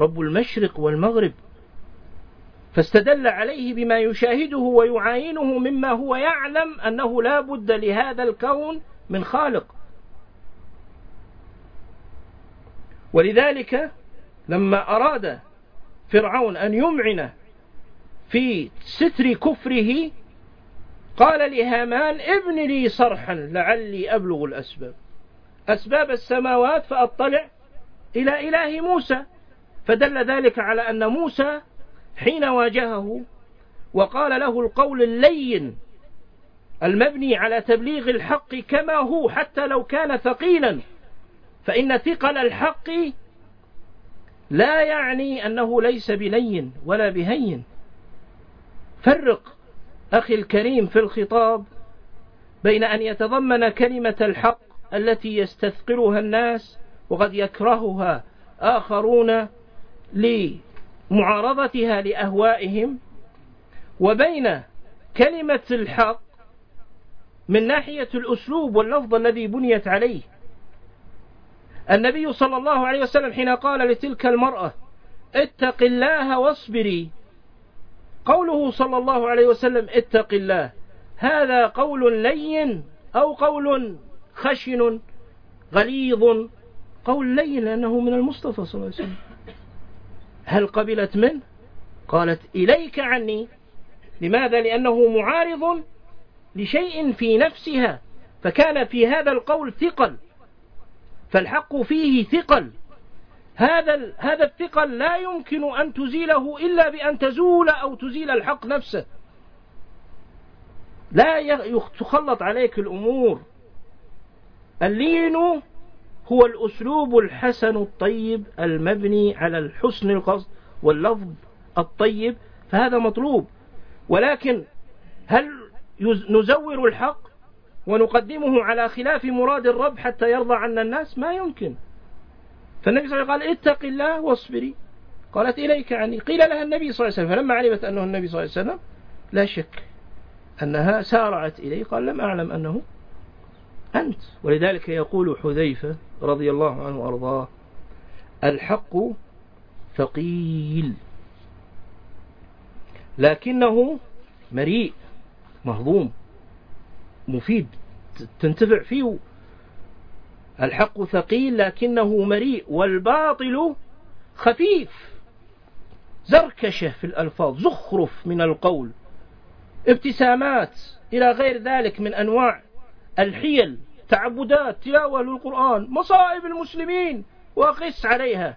رب المشرق والمغرب. فاستدل عليه بما يشاهده ويعاينه مما هو يعلم أنه لا بد لهذا الكون من خالق. ولذلك لما أراد فرعون أن يمعن في ستر كفره قال لهامان ابن لي صرحا لعلي أبلغ الأسباب. أسباب السماوات فأطلع إلى إله موسى. فدل ذلك على أن موسى حين واجهه وقال له القول اللين المبني على تبليغ الحق كما هو حتى لو كان ثقيلا. فإن ثقل الحق لا يعني أنه ليس بلين ولا بهين. فرق أخي الكريم في الخطاب بين أن يتضمن كلمة الحق التي يستثقلها الناس وقد يكرهها آخرون لمعارضتها لأهوائهم وبين كلمة الحق من ناحية الأسلوب واللفظ الذي بنيت عليه. النبي صلى الله عليه وسلم حين قال لتلك المرأة اتق الله واصبري قوله صلى الله عليه وسلم اتق الله هذا قول لين أو قول خشن غليظ قول لين لأنه من المصطفى صلى الله عليه وسلم. هل قبلت منه قالت إليك عني. لماذا؟ لأنه معارض لشيء في نفسها فكان في هذا القول ثقل فالحق فيه ثقل. هذا هذا الثقل لا يمكن أن تزيله إلا بأن تزول أو تزيل الحق نفسه. لا تخلط عليك الأمور. اللين هو الأسلوب الحسن الطيب المبني على الحسن القصد واللفظ الطيب فهذا مطلوب. ولكن هل نزور الحق ونقدمه على خلاف مراد الرب حتى يرضى عنا الناس؟ ما يمكن. فالنبي صلى الله عليه وسلم قال اتق الله واصبري. قالت إليك عني. قيل لها النبي صلى الله عليه وسلم فلما علمت أنه النبي صلى الله عليه وسلم لا شك أنها سارعت إليه. قال لم أعلم أنه أنت. ولذلك يقول حذيفة رضي الله عنه وأرضاه الحق ثقيل لكنه مريء مهضوم مفيد تنتفع فيه الحق ثقيل لكنه مريء والباطل خفيف. زركشة في الألفاظ زخرف من القول. ابتسامات إلى غير ذلك من أنواع الحيل تعبدات تلاوة للقرآن مصائب المسلمين وقس عليها.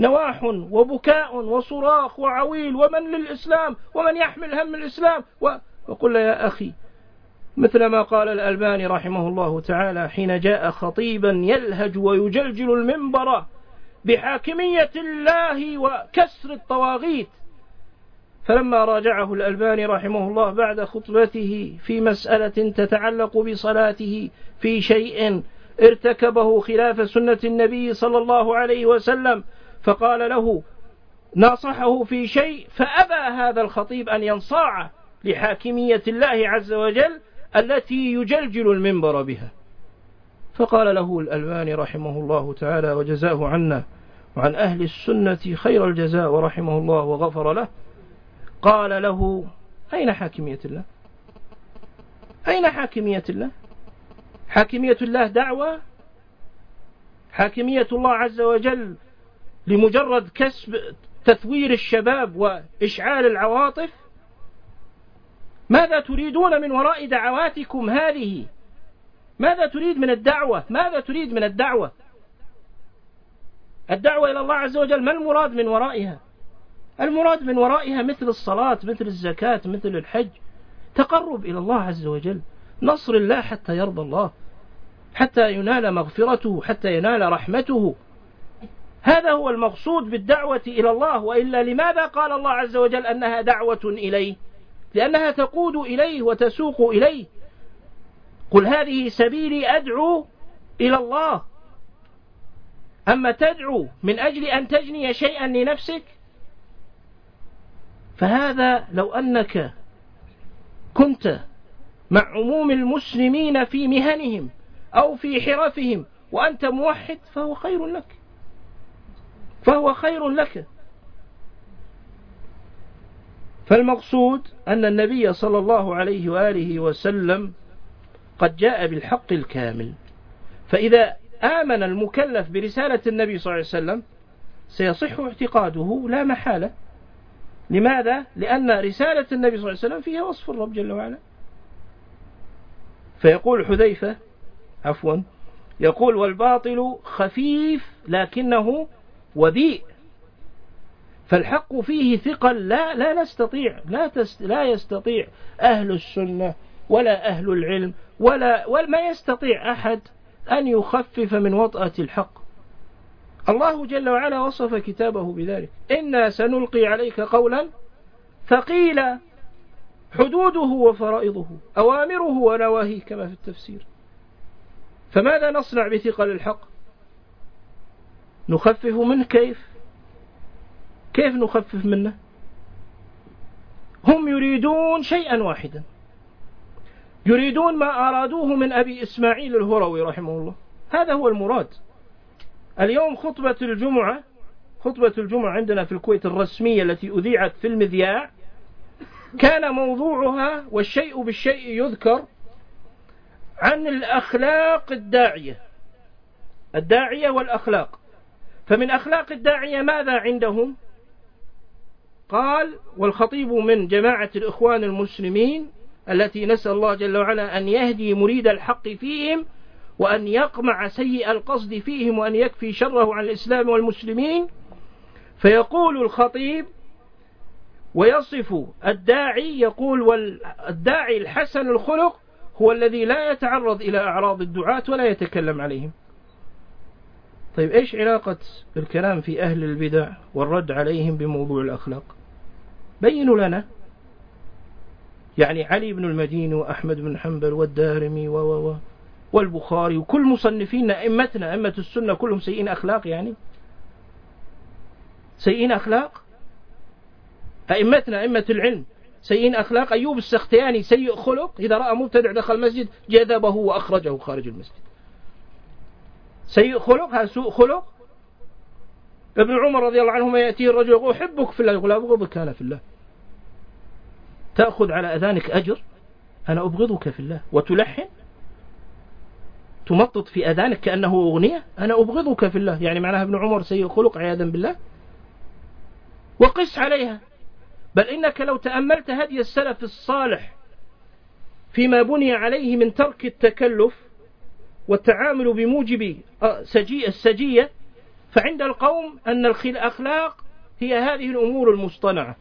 نواح وبكاء وصراخ وعويل ومن للإسلام ومن يحمل هم الإسلام وقل يا أخي مثل ما قال الألباني رحمه الله تعالى حين جاء خطيبا يلهج ويجلجل المنبر بحاكمية الله وكسر الطواغيت. فلما راجعه الألباني رحمه الله بعد خطبته في مسألة تتعلق بصلاته في شيء ارتكبه خلاف سنة النبي صلى الله عليه وسلم فقال له ناصحه في شيء فأبى هذا الخطيب أن ينصاع لحاكمية الله عز وجل التي يجلجل المنبر بها. فقال له الألباني رحمه الله تعالى وجزاه عنا وعن أهل السنة خير الجزاء ورحمه الله وغفر له قال له أين حاكمية الله؟ أين حاكمية الله؟ حاكمية الله دعوة؟ حاكمية الله عز وجل لمجرد كسب تثوير الشباب وإشعال العواطف؟ ماذا تريدون من وراء دعواتكم هذه؟ ماذا تريد من الدعوة؟ ماذا تريد من الدعوة؟ الدعوة إلى الله عز وجل ما المراد من ورائها؟ المراد من ورائها مثل الصلاة مثل الزكاة مثل الحج. تقرب إلى الله عز وجل. نصر الله حتى يرضى الله حتى ينال مغفرته حتى ينال رحمته. هذا هو المقصود بالدعوة إلى الله. وإلا لماذا قال الله عز وجل أنها دعوة إليه؟ لأنها تقود إليه وتسوق إليه. قل هذه سبيلي أدعو إلى الله. أما تدعو من أجل أن تجني شيئا لنفسك فهذا لو أنك كنت مع عموم المسلمين في مهنهم أو في حرفهم وأنت موحد فهو خير لك. فهو خير لك. فالمقصود أن النبي صلى الله عليه وآله وسلم قد جاء بالحق الكامل. فإذا آمن المكلف برسالة النبي صلى الله عليه وسلم سيصح اعتقاده لا محالة. لماذا؟ لأن رسالة النبي صلى الله عليه وسلم فيها وصف الرب جل وعلا. فيقول حذيفة عفوا يقول والباطل خفيف لكنه وذيء. فالحق فيه ثقل لا لا نستطيع لا تست لا يستطيع أهل السنة ولا أهل العلم ولا وما يستطيع أحد أن يخفف من وطأة الحق. الله جل وعلا وصف كتابه بذلك. إنا سنلقي عليك قولا ثقيلا حدوده وفرائضه أوامره ونواهيه كما في التفسير. فماذا نصنع بثقل الحق؟ نخفف منه كيف؟ كيف نخفف منه؟ هم يريدون شيئا واحدا. يريدون ما أرادوه من أبي إسماعيل الهروي رحمه الله. هذا هو المراد. اليوم خطبة الجمعة خطبة الجمعة عندنا في الكويت الرسمية التي أذيعت في المذياع كان موضوعها والشيء بالشيء يذكر عن الأخلاق الداعية. الداعية والأخلاق. فمن أخلاق الداعية ماذا عندهم؟ قال والخطيب من جماعة الإخوان المسلمين التي نسأل الله جل وعلا أن يهدي مريد الحق فيهم وأن يقمع سيء القصد فيهم وأن يكفي شره عن الإسلام والمسلمين. فيقول الخطيب ويصف الداعي يقول والداعي الحسن الخلق هو الذي لا يتعرض إلى أعراض الدعاة ولا يتكلم عليهم. طيب إيش علاقة الكلام في أهل البدع والرد عليهم بموضوع الأخلاق؟ بينوا لنا. يعني علي بن المدين وأحمد بن حنبل والدارمي و و والبخاري وكل مصنفين أئمتنا أئمة السنة كلهم سيئين أخلاق يعني. سيئين أخلاق؟ أئمتنا أئمة العلم سيئين أخلاق؟ أيوب السختياني سيء خلق إذا رأى مبتدع دخل المسجد جذبه وأخرجه خارج المسجد. سيء خلق؟ هذا سوء خلق؟ ابن عمر رضي الله عنهما يأتيه الرجل يقول أحبك في الله يقول أبغضك أنا في الله. تأخذ على أذانك أجر أنا أبغضك في الله. وتلحن؟ تمطط في أذانك كأنه أغنية؟ أنا أبغضك في الله. يعني معناها ابن عمر سيء خلق عياذا بالله؟ وقس عليها. بل إنك لو تأملت هدي السلف الصالح فيما بني عليه من ترك التكلف والتعامل بموجب السجية فعند القوم أن الأخلاق هي هذه الأمور المصطنعة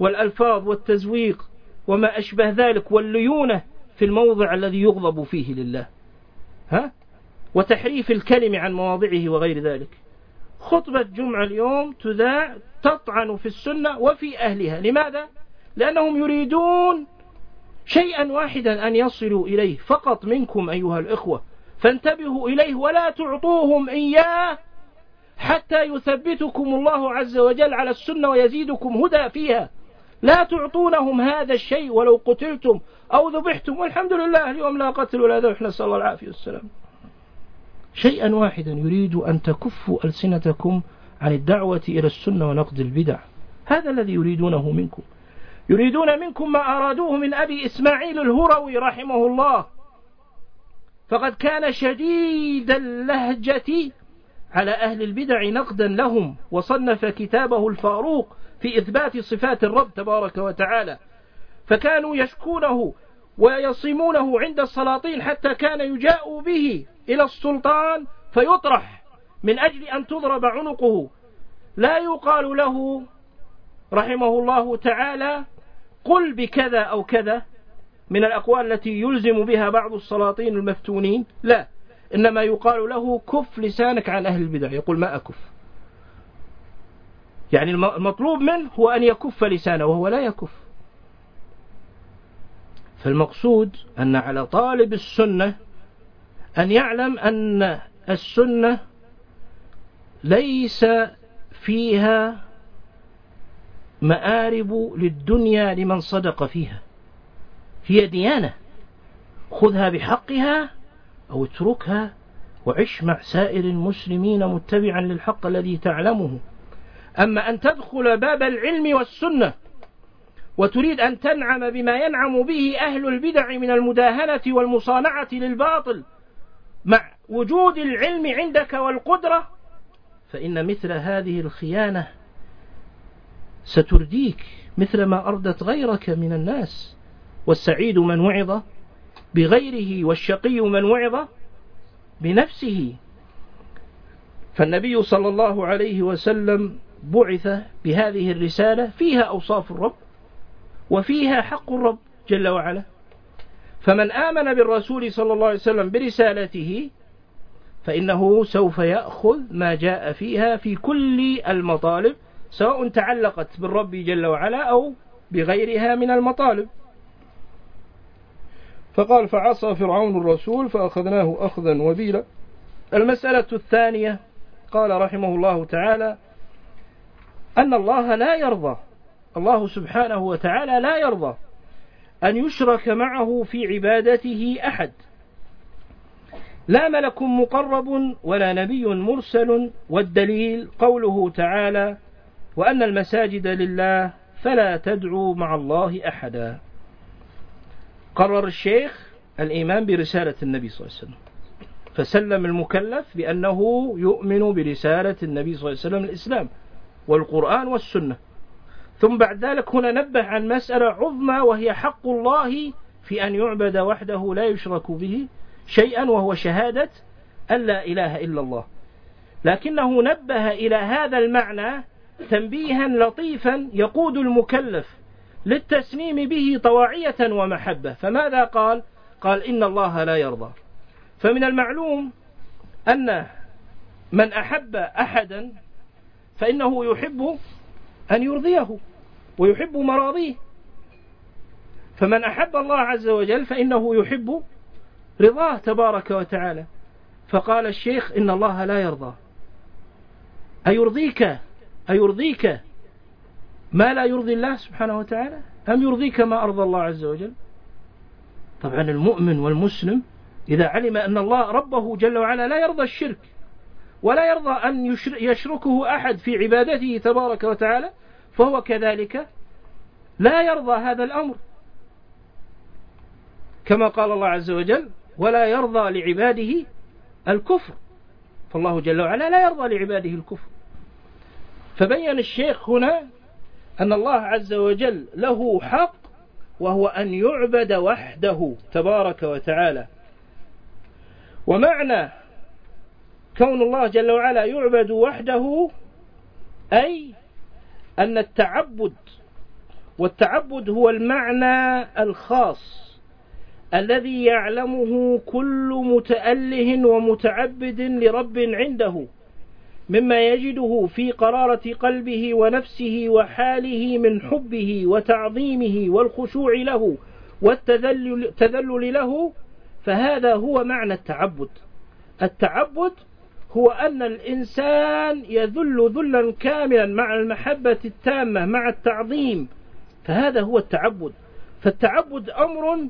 والألفاظ والتزويق وما أشبه ذلك والليونة في الموضع الذي يغضب فيه لله. ها؟ وتحريف الكلم عن مواضعه وغير ذلك. خطبة جمعة اليوم تذاع تطعن في السنة وفي أهلها. لماذا؟ لأنهم يريدون شيئا واحدا أن يصلوا إليه. فقط منكم أيها الإخوة فانتبهوا إليه ولا تعطوهم إياه حتى يثبتكم الله عز وجل على السنة ويزيدكم هدى فيها. لا تعطونهم هذا الشيء ولو قتلتم أو ذبحتم. والحمد لله اليوم لا قتل ولا ذبح. نسأل الله العافية والسلام. شيئا واحدا يريد أن تكفوا ألسنتكم عن الدعوة إلى السنة ونقد البدع. هذا الذي يريدونه منكم. يريدون منكم ما أرادوه من أبي إسماعيل الهروي رحمه الله. فقد كان شديد اللهجة على أهل البدع نقدا لهم وصنف كتابه الفاروق في إثبات صفات الرب تبارك وتعالى. فكانوا يشكونه ويصمونه عند السلاطين حتى كان يجاء به إلى السلطان فيطرح من أجل أن تضرب عنقه. لا يقال له رحمه الله تعالى قل بكذا أو كذا من الأقوال التي يلزم بها بعض السلاطين المفتونين. لا إنما يقال له كف لسانك عن أهل البدع. يقول ما أكف. يعني المطلوب منه هو أن يكف لسانه وهو لا يكف. فالمقصود أن على طالب السنة أن يعلم أن السنة ليس فيها مآرب للدنيا لمن صدق فيها. هي ديانة. خذها بحقها أو اتركها وعش مع سائر المسلمين متبعا للحق الذي تعلمه. أما أن تدخل باب العلم والسنة وتريد أن تنعم بما ينعم به أهل البدع من المداهنة والمصانعة للباطل مع وجود العلم عندك والقدرة فإن مثل هذه الخيانة سترديك مثل ما أردت غيرك من الناس. والسعيد من وعظ بغيره والشقي من وعظ بنفسه. فالنبي صلى الله عليه وسلم بعث بهذه الرسالة فيها أوصاف الرب وفيها حق الرب جل وعلا. فمن آمن بالرسول صلى الله عليه وسلم برسالته فإنه سوف يأخذ ما جاء فيها في كل المطالب سواء تعلقت بالرب جل وعلا أو بغيرها من المطالب. فقال فعصى فرعون الرسول فأخذناه أخذا وبيلا. المسألة الثانية قال رحمه الله تعالى أن الله لا يرضى الله سبحانه وتعالى لا يرضى أن يشرك معه في عبادته أحد. لا ملك مقرب ولا نبي مرسل والدليل قوله تعالى وأن المساجد لله فلا تدعوا مع الله أحدا. قرر الشيخ الإيمان برسالة النبي صلى الله عليه وسلم. فسلم المكلف بأنه يؤمن برسالة النبي صلى الله عليه وسلم الإسلام والقرآن والسنة. ثم بعد ذلك هنا نبه عن مسألة عظمى وهي حق الله في أن يعبد وحده لا يشرك به شيئا وهو شهادة أن لا إله إلا الله. لكنه نبه إلى هذا المعنى تنبيها لطيفا يقود المكلف للتسليم به طواعية ومحبة. فماذا قال؟ قال إن الله لا يرضى. فمن المعلوم أن من أحب أحدا فإنه يحب أن يرضيه ويحب مراضيه. فمن أحب الله عز وجل فإنه يحب رضاه تبارك وتعالى. فقال الشيخ إن الله لا يرضى. أيرضيك؟ أيرضيك ما لا يرضي الله سبحانه وتعالى أم يرضيك ما أرضى الله عز وجل؟ طبعا المؤمن والمسلم إذا علم أن الله ربه جل وعلا لا يرضى الشرك ولا يرضى أن يشركه أحد في عبادته تبارك وتعالى فهو كذلك لا يرضى هذا الأمر. كما قال الله عز وجل ولا يرضى لعباده الكفر فالله جل وعلا لا يرضى لعباده الكفر. فبين الشيخ هنا أن الله عز وجل له حق وهو أن يعبد وحده تبارك وتعالى. ومعنى كون الله جل وعلا يعبد وحده أي أن التعبد والتعبد هو المعنى الخاص الذي يعلمه كل متأله ومتعبد لرب عنده. مما يجده في قرارة قلبه ونفسه وحاله من حبه وتعظيمه والخشوع له والتذلل له فهذا هو معنى التعبد. التعبد هو أن الإنسان يذل ذلا كاملا مع المحبة التامة مع التعظيم. فهذا هو التعبد. فالتعبد أمر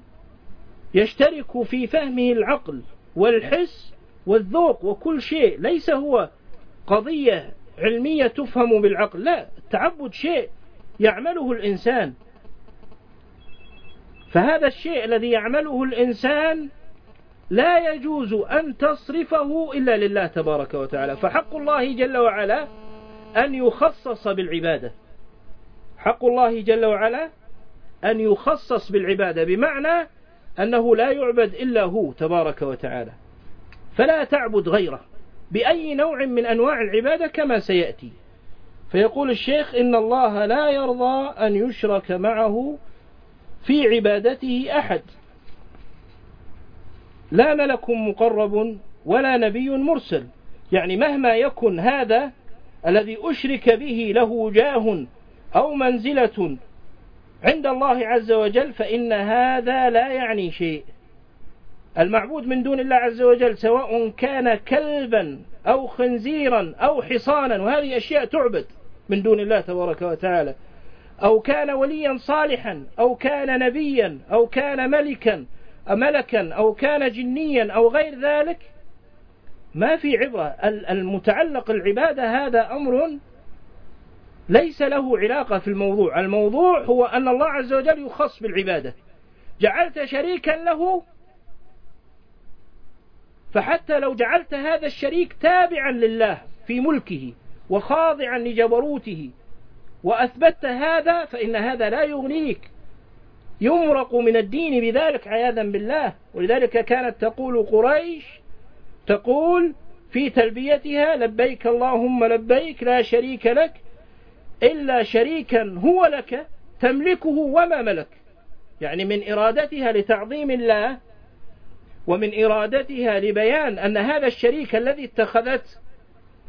يشترك في فهمه العقل والحس والذوق وكل شيء ليس هو قضية علمية تفهم بالعقل. لا التعبد شيء يعمله الإنسان. فهذا الشيء الذي يعمله الإنسان لا يجوز أن تصرفه إلا لله تبارك وتعالى. فحق الله جل وعلا أن يخصص بالعبادة. حق الله جل وعلا أن يخصص بالعبادة بمعنى أنه لا يعبد إلا هو تبارك وتعالى. فلا تعبد غيره. بأي نوع من أنواع العبادة كما سيأتي. فيقول الشيخ إن الله لا يرضى أن يشرك معه في عبادته أحد. لا ملك مقرب ولا نبي مرسل. يعني مهما يكن هذا الذي أشرك به له جاه أو منزلة عند الله عز وجل فإن هذا لا يعني شيء. المعبود من دون الله عز وجل سواء كان كلبا أو خنزيرا أو حصانا وهذه أشياء تعبد من دون الله تبارك وتعالى. أو كان وليا صالحا أو كان نبيا أو كان ملكا ملكا أو كان جنيا أو غير ذلك. ما في عبرة. المتعلق العبادة هذا أمر ليس له علاقة في الموضوع. الموضوع هو أن الله عز وجل يخص بالعبادة. جعلت شريكا له فحتى لو جعلت هذا الشريك تابعا لله في ملكه وخاضعا لجبروته وأثبتت هذا فإن هذا لا يغنيك. يمرق من الدين بذلك عياذا بالله. ولذلك كانت تقول قريش تقول في تلبيتها لبيك اللهم لبيك لا شريك لك إلا شريكا هو لك تملكه وما ملك. يعني من إرادتها لتعظيم الله ومن إرادتها لبيان أن هذا الشريك الذي اتخذت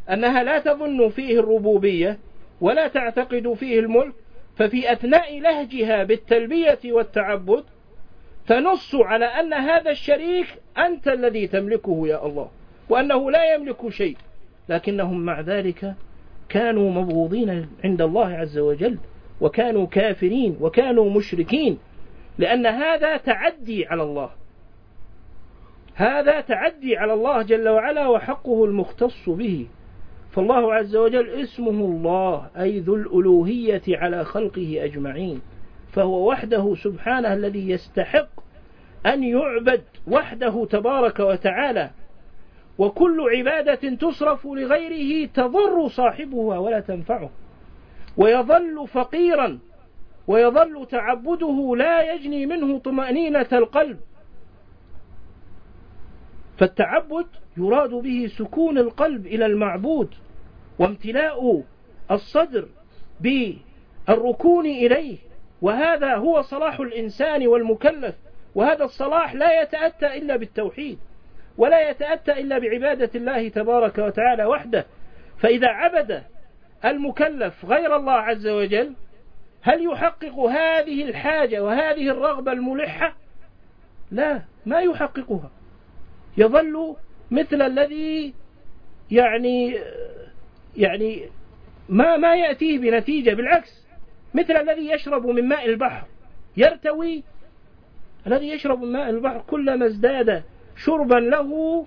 أنها لا تظن فيه الربوبية ولا تعتقد فيه الملك ففي أثناء لهجها بالتلبية والتعبد تنص على أن هذا الشريك أنت الذي تملكه يا الله وأنه لا يملك شيء لكنهم مع ذلك كانوا مبغوضين عند الله عز وجل وكانوا كافرين وكانوا مشركين لأن هذا تعدي على الله. هذا تعدي على الله جل وعلا وحقه المختص به. فالله عز وجل اسمه الله أي ذو الألوهية على خلقه أجمعين. فهو وحده سبحانه الذي يستحق أن يعبد وحده تبارك وتعالى. وكل عبادة تصرف لغيره تضر صاحبها ولا تنفعه. ويظل فقيرا ويظل تعبده لا يجني منه طمأنينة القلب. فالتعبد يراد به سكون القلب إلى المعبود وامتلاء الصدر بالركون إليه وهذا هو صلاح الإنسان والمكلف وهذا الصلاح لا يتأتى إلا بالتوحيد ولا يتأتى إلا بعبادة الله تبارك وتعالى وحده. فإذا عبد المكلف غير الله عز وجل هل يحقق هذه الحاجة وهذه الرغبة الملحة؟ لا ما يحققها. يظل مثل الذي يعني يعني ما ما يأتيه بنتيجة بالعكس مثل الذي يشرب من ماء البحر يرتوي الذي يشرب من ماء البحر كلما ازداد شربا له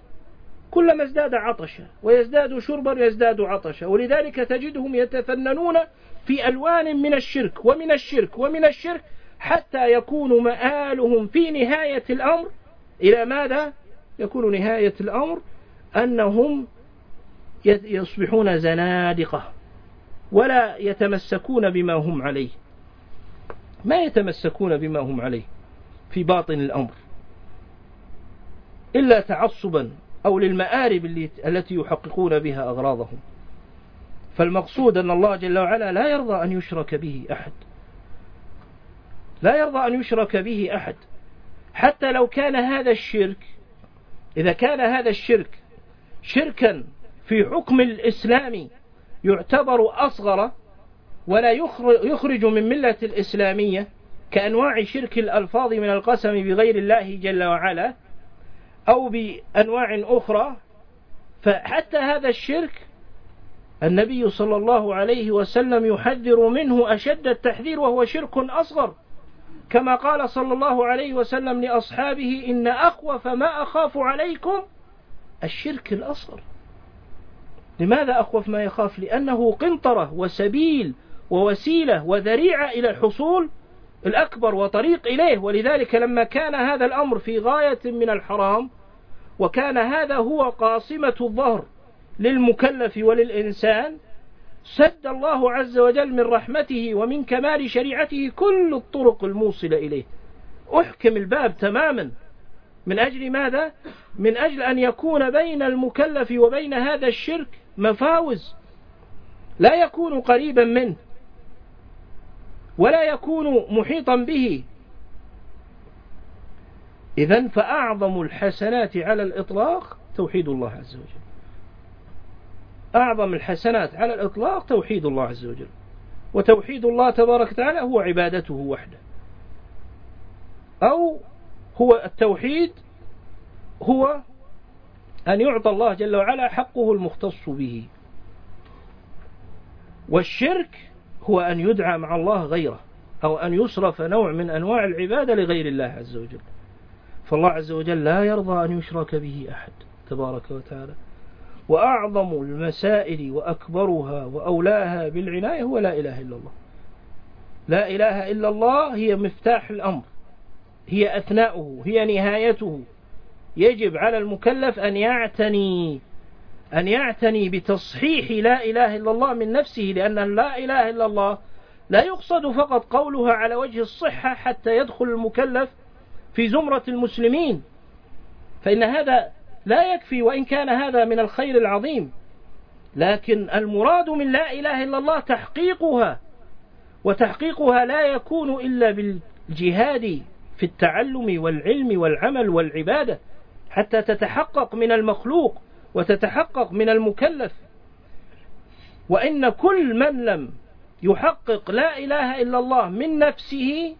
كلما ازداد عطشا ويزداد شربا يزداد عطشا ولذلك تجدهم يتفننون في ألوان من الشرك ومن الشرك ومن الشرك حتى يكون مآلهم في نهاية الأمر إلى ماذا؟ يكون نهاية الأمر أنهم يصبحون زنادقة ولا يتمسكون بما هم عليه. ما يتمسكون بما هم عليه في باطن الأمر. إلا تعصبا أو للمآرب التي يحققون بها أغراضهم. فالمقصود أن الله جل وعلا لا يرضى أن يشرك به أحد. لا يرضى أن يشرك به أحد. حتى لو كان هذا الشرك إذا كان هذا الشرك شركا في حكم الإسلام يعتبر أصغر ولا يخرج من ملة الإسلامية كأنواع شرك الألفاظ من القسم بغير الله جل وعلا أو بأنواع أخرى فحتى هذا الشرك النبي صلى الله عليه وسلم يحذر منه أشد التحذير وهو شرك أصغر. كما قال صلى الله عليه وسلم لأصحابه إن أخوف ما أخاف عليكم الشرك الأصغر. لماذا أخوف ما يخاف؟ لأنه قنطرة وسبيل ووسيلة وذريعة إلى الحصول الأكبر وطريق إليه. ولذلك لما كان هذا الأمر في غاية من الحرام وكان هذا هو قاصمة الظهر للمكلف وللإنسان سد الله عز وجل من رحمته ومن كمال شريعته كل الطرق الموصلة إليه. أحكم الباب تماما. من أجل ماذا؟ من أجل أن يكون بين المكلف وبين هذا الشرك مفاوز. لا يكون قريبا منه ولا يكون محيطا به. إذا فأعظم الحسنات على الإطلاق توحيد الله عز وجل. أعظم الحسنات على الإطلاق توحيد الله عز وجل. وتوحيد الله تبارك وتعالى هو عبادته وحده. أو هو التوحيد هو أن يعطى الله جل وعلا حقه المختص به. والشرك هو أن يدعى مع الله غيره أو أن يصرف نوع من أنواع العبادة لغير الله عز وجل. فالله عز وجل لا يرضى أن يشرك به أحد تبارك وتعالى. وأعظم المسائل وأكبرها وأولاها بالعناية هو لا إله إلا الله. لا إله إلا الله هي مفتاح الأمر هي أثناؤه هي نهايته. يجب على المكلف أن يعتني أن يعتني بتصحيح لا إله إلا الله من نفسه لأن لا إله إلا الله لا يقصد فقط قولها على وجه الصحة حتى يدخل المكلف في زمرة المسلمين. فإن هذا لا يكفي وإن كان هذا من الخير العظيم. لكن المراد من لا إله إلا الله تحقيقها. وتحقيقها لا يكون إلا بالجهاد في التعلم والعلم والعمل والعبادة. حتى تتحقق من المخلوق وتتحقق من المكلف. وإن كل من لم يحقق لا إله إلا الله من نفسه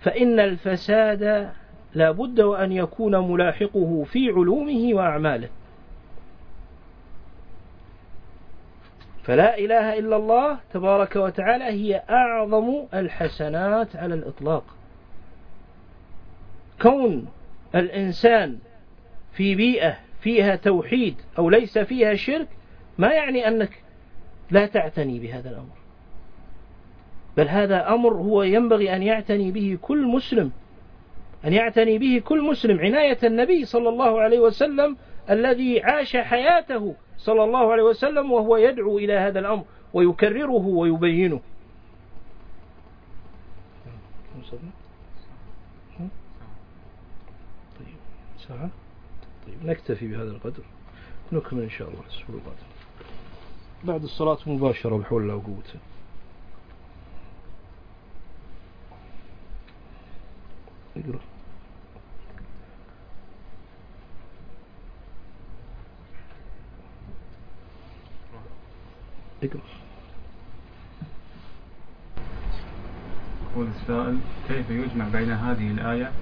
فإن الفساد لا بد وأن يكون ملاحقه في علومه وأعماله. فلا إله إلا الله تبارك وتعالى هي أعظم الحسنات على الإطلاق. كون الإنسان في بيئة فيها توحيد أو ليس فيها شرك ما يعني أنك لا تعتني بهذا الأمر. بل هذا أمر هو ينبغي أن يعتني به كل مسلم. أن يعتني به كل مسلم عناية النبي صلى الله عليه وسلم الذي عاش حياته صلى الله عليه وسلم وهو يدعو إلى هذا الأمر ويكرره ويبينه. ساعة؟ طيب نكتفي بهذا القدر. نكمل إن شاء الله بعد الصلاة مباشرة بحول الله وقوته. اقرأ يقول السائل كيف يجمع بين هذه الآية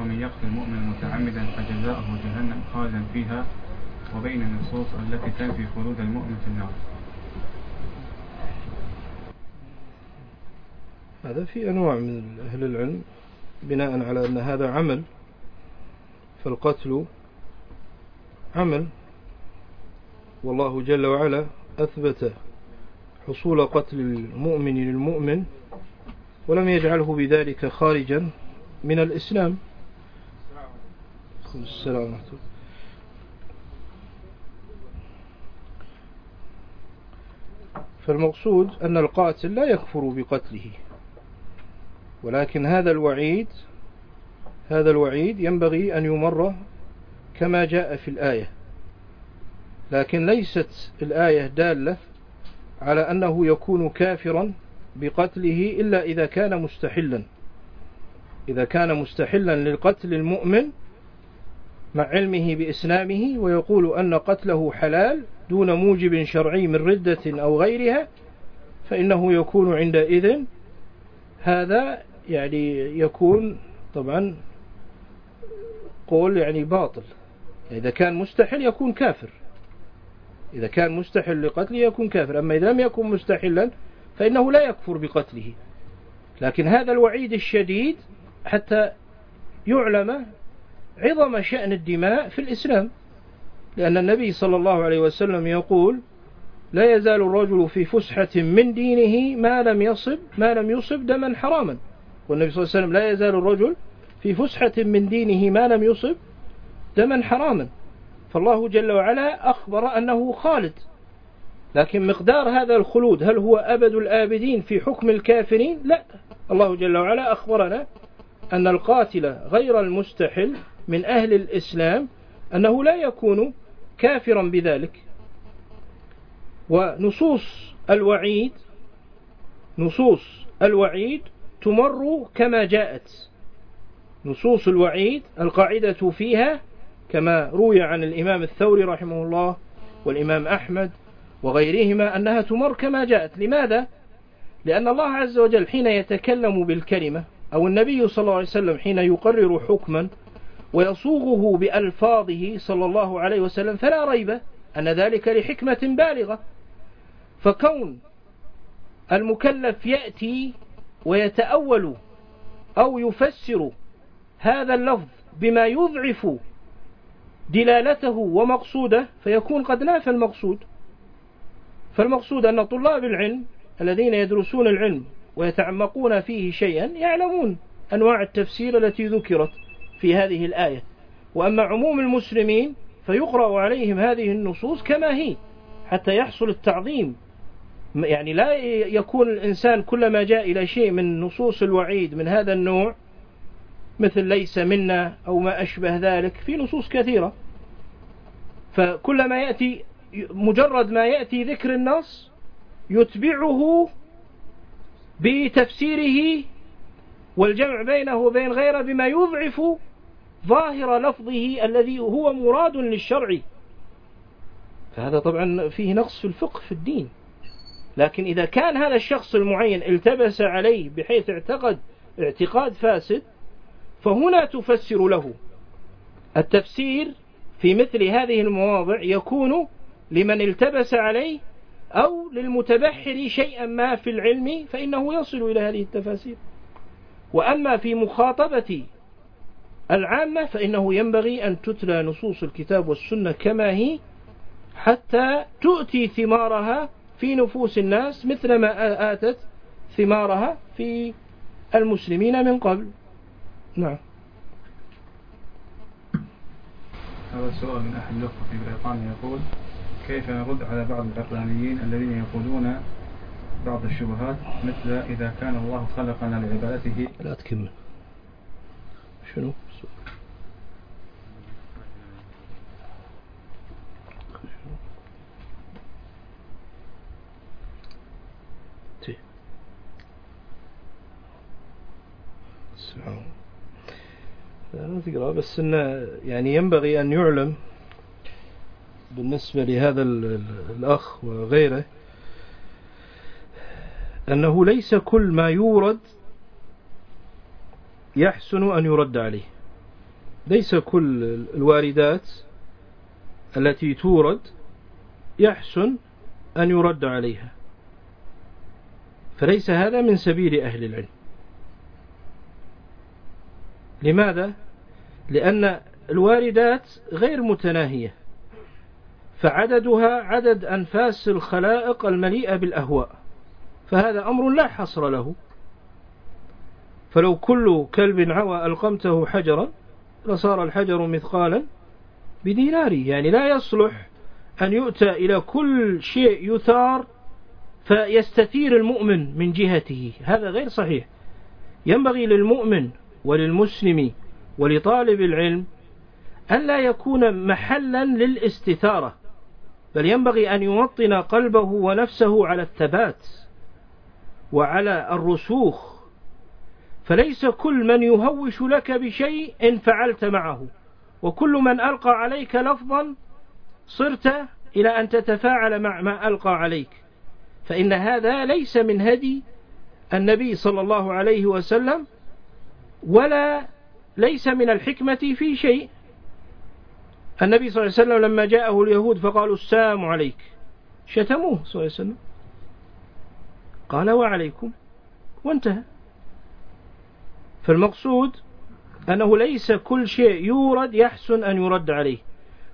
ومن يقتل مؤمنا متعمدا فجزاؤه جهنم خالدا فيها وبين النصوص التي تنفي خلود المؤمن في النار؟ هذا في أنواع من أهل العلم. بناء على أن هذا عمل فالقتل عمل. والله جل وعلا أثبت حصول قتل المؤمن للمؤمن ولم يجعله بذلك خارجا من الإسلام. السلام فالمقصود أن القاتل لا يكفر بقتله. ولكن هذا الوعيد هذا الوعيد ينبغي أن يمر كما جاء في الآية. لكن ليست الآية دالة على أنه يكون كافرا بقتله إلا إذا كان مستحلا. إذا كان مستحلا للقتل المؤمن مع علمه بإسلامه ويقول أن قتله حلال دون موجب شرعي من ردة أو غيرها فإنه يكون عندئذ هذا يعني يكون طبعا قول يعني باطل. إذا كان مستحل يكون كافر. إذا كان مستحل لقتله يكون كافر. أما إذا لم يكن مستحلا فإنه لا يكفر بقتله. لكن هذا الوعيد الشديد حتى يعلم عظم شأن الدماء في الإسلام. لأن النبي صلى الله عليه وسلم يقول لا يزال الرجل في فسحة من دينه ما لم يصب ما لم يصب دما حراما. والنبي صلى الله عليه وسلم لا يزال الرجل في فسحة من دينه ما لم يصب دما حراما. فالله جل وعلا أخبر أنه خالد. لكن مقدار هذا الخلود هل هو أبد الآبدين في حكم الكافرين؟ لا. الله جل وعلا أخبرنا أن القاتل غير المستحل من أهل الإسلام أنه لا يكون كافرا بذلك. ونصوص الوعيد نصوص الوعيد تمر كما جاءت. نصوص الوعيد القاعدة فيها كما روي عن الإمام الثوري رحمه الله والإمام أحمد وغيرهما أنها تمر كما جاءت. لماذا؟ لأن الله عز وجل حين يتكلم بالكلمة أو النبي صلى الله عليه وسلم حين يقرر حكما ويصوغه بألفاظه صلى الله عليه وسلم فلا ريب أن ذلك لحكمة بالغة. فكون المكلف يأتي ويتأول أو يفسر هذا اللفظ بما يضعف دلالته ومقصوده فيكون قد نافى المقصود فالمقصود أن طلاب العلم الذين يدرسون العلم ويتعمقون فيه شيئا يعلمون أنواع التفسير التي ذكرت في هذه الآية. وأما عموم المسلمين فيقرأ عليهم هذه النصوص كما هي حتى يحصل التعظيم يعني لا يكون الإنسان كلما جاء إلى شيء من نصوص الوعيد من هذا النوع مثل ليس منا أو ما أشبه ذلك في نصوص كثيرة. فكلما يأتي مجرد ما يأتي ذكر النص يتبعه بتفسيره والجمع بينه وبين غيره بما يضعف ظاهر لفظه الذي هو مراد للشرع. فهذا طبعا فيه نقص في الفقه في الدين. لكن إذا كان هذا الشخص المعين التبس عليه بحيث اعتقد اعتقاد فاسد فهنا تفسر له. التفسير في مثل هذه المواضع يكون لمن التبس عليه أو للمتبحر شيئا ما في العلم فإنه يصل إلى هذه التفاسير. وأما في مخاطبة العامة فإنه ينبغي أن تتلى نصوص الكتاب والسنة كما هي حتى تؤتي ثمارها في نفوس الناس مثل ما آتت ثمارها في المسلمين من قبل. نعم. هذا السؤال من أحد الأخوة في بريطانيا يقول كيف نرد على بعض العقلانيين الذين يقولون بعض الشبهات مثل إذا كان الله خلقنا لعبادته لا تكمل. شنو؟ لا تقرأ بس إنه يعني ينبغي أن يعلم بالنسبة لهذا الأخ وغيره أنه ليس كل ما يورد يحسن أن يرد عليه. ليس كل الواردات التي تورد يحسن أن يرد عليها. فليس هذا من سبيل أهل العلم. لماذا؟ لأن الواردات غير متناهية فعددها عدد أنفاس الخلائق المليئة بالأهواء فهذا أمر لا حصر له. فلو كل كلب عوى ألقمته حجرا لصار الحجر مثقالا بدينار يعني لا يصلح أن يؤتى إلى كل شيء يثار فيستثير المؤمن من جهته. هذا غير صحيح. ينبغي للمؤمن وللمسلم ولطالب العلم أن لا يكون محلا للاستثارة بل ينبغي أن يوطن قلبه ونفسه على الثبات وعلى الرسوخ. فليس كل من يهوش لك بشيء إن فعلت معه وكل من ألقى عليك لفظا صرت إلى أن تتفاعل مع ما ألقى عليك. فإن هذا ليس من هدي النبي صلى الله عليه وسلم ولا ليس من الحكمة في شيء. النبي صلى الله عليه وسلم لما جاءه اليهود فقالوا السلام عليك. شتموه صلى الله عليه وسلم. قال وعليكم. وانتهى. فالمقصود أنه ليس كل شيء يورد يحسن أن يرد عليه.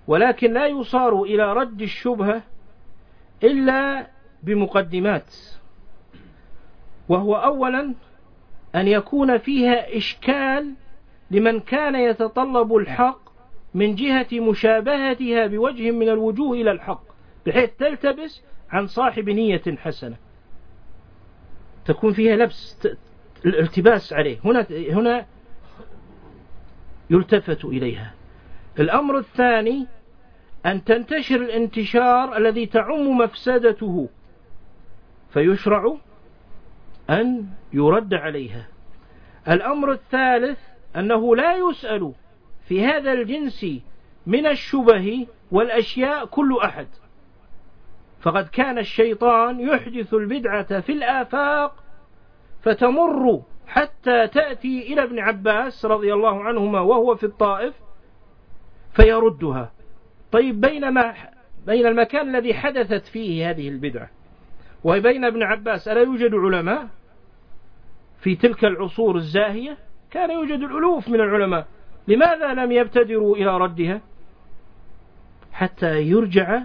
ولكن لا يصار إلى رد الشبهة إلا بمقدمات. وهو أولا أن يكون فيها إشكال لمن كان يتطلب الحق من جهة مشابهتها بوجه من الوجوه إلى الحق بحيث تلتبس عن صاحب نية حسنة. تكون فيها لبس الالتباس عليه. هنا هنا يلتفت إليها. الأمر الثاني أن تنتشر الانتشار الذي تعم مفسدته فيشرع أن يرد عليها. الأمر الثالث أنه لا يسأل في هذا الجنس من الشبه والأشياء كل أحد. فقد كان الشيطان يحدث البدعة في الآفاق فتمر حتى تأتي إلى ابن عباس رضي الله عنهما وهو في الطائف فيردها. طيب بينما بين المكان الذي حدثت فيه هذه البدعة. وبين ابن عباس ألا يوجد علماء؟ في تلك العصور الزاهية كان يوجد الألوف من العلماء. لماذا لم يبتدروا إلى ردها؟ حتى يرجع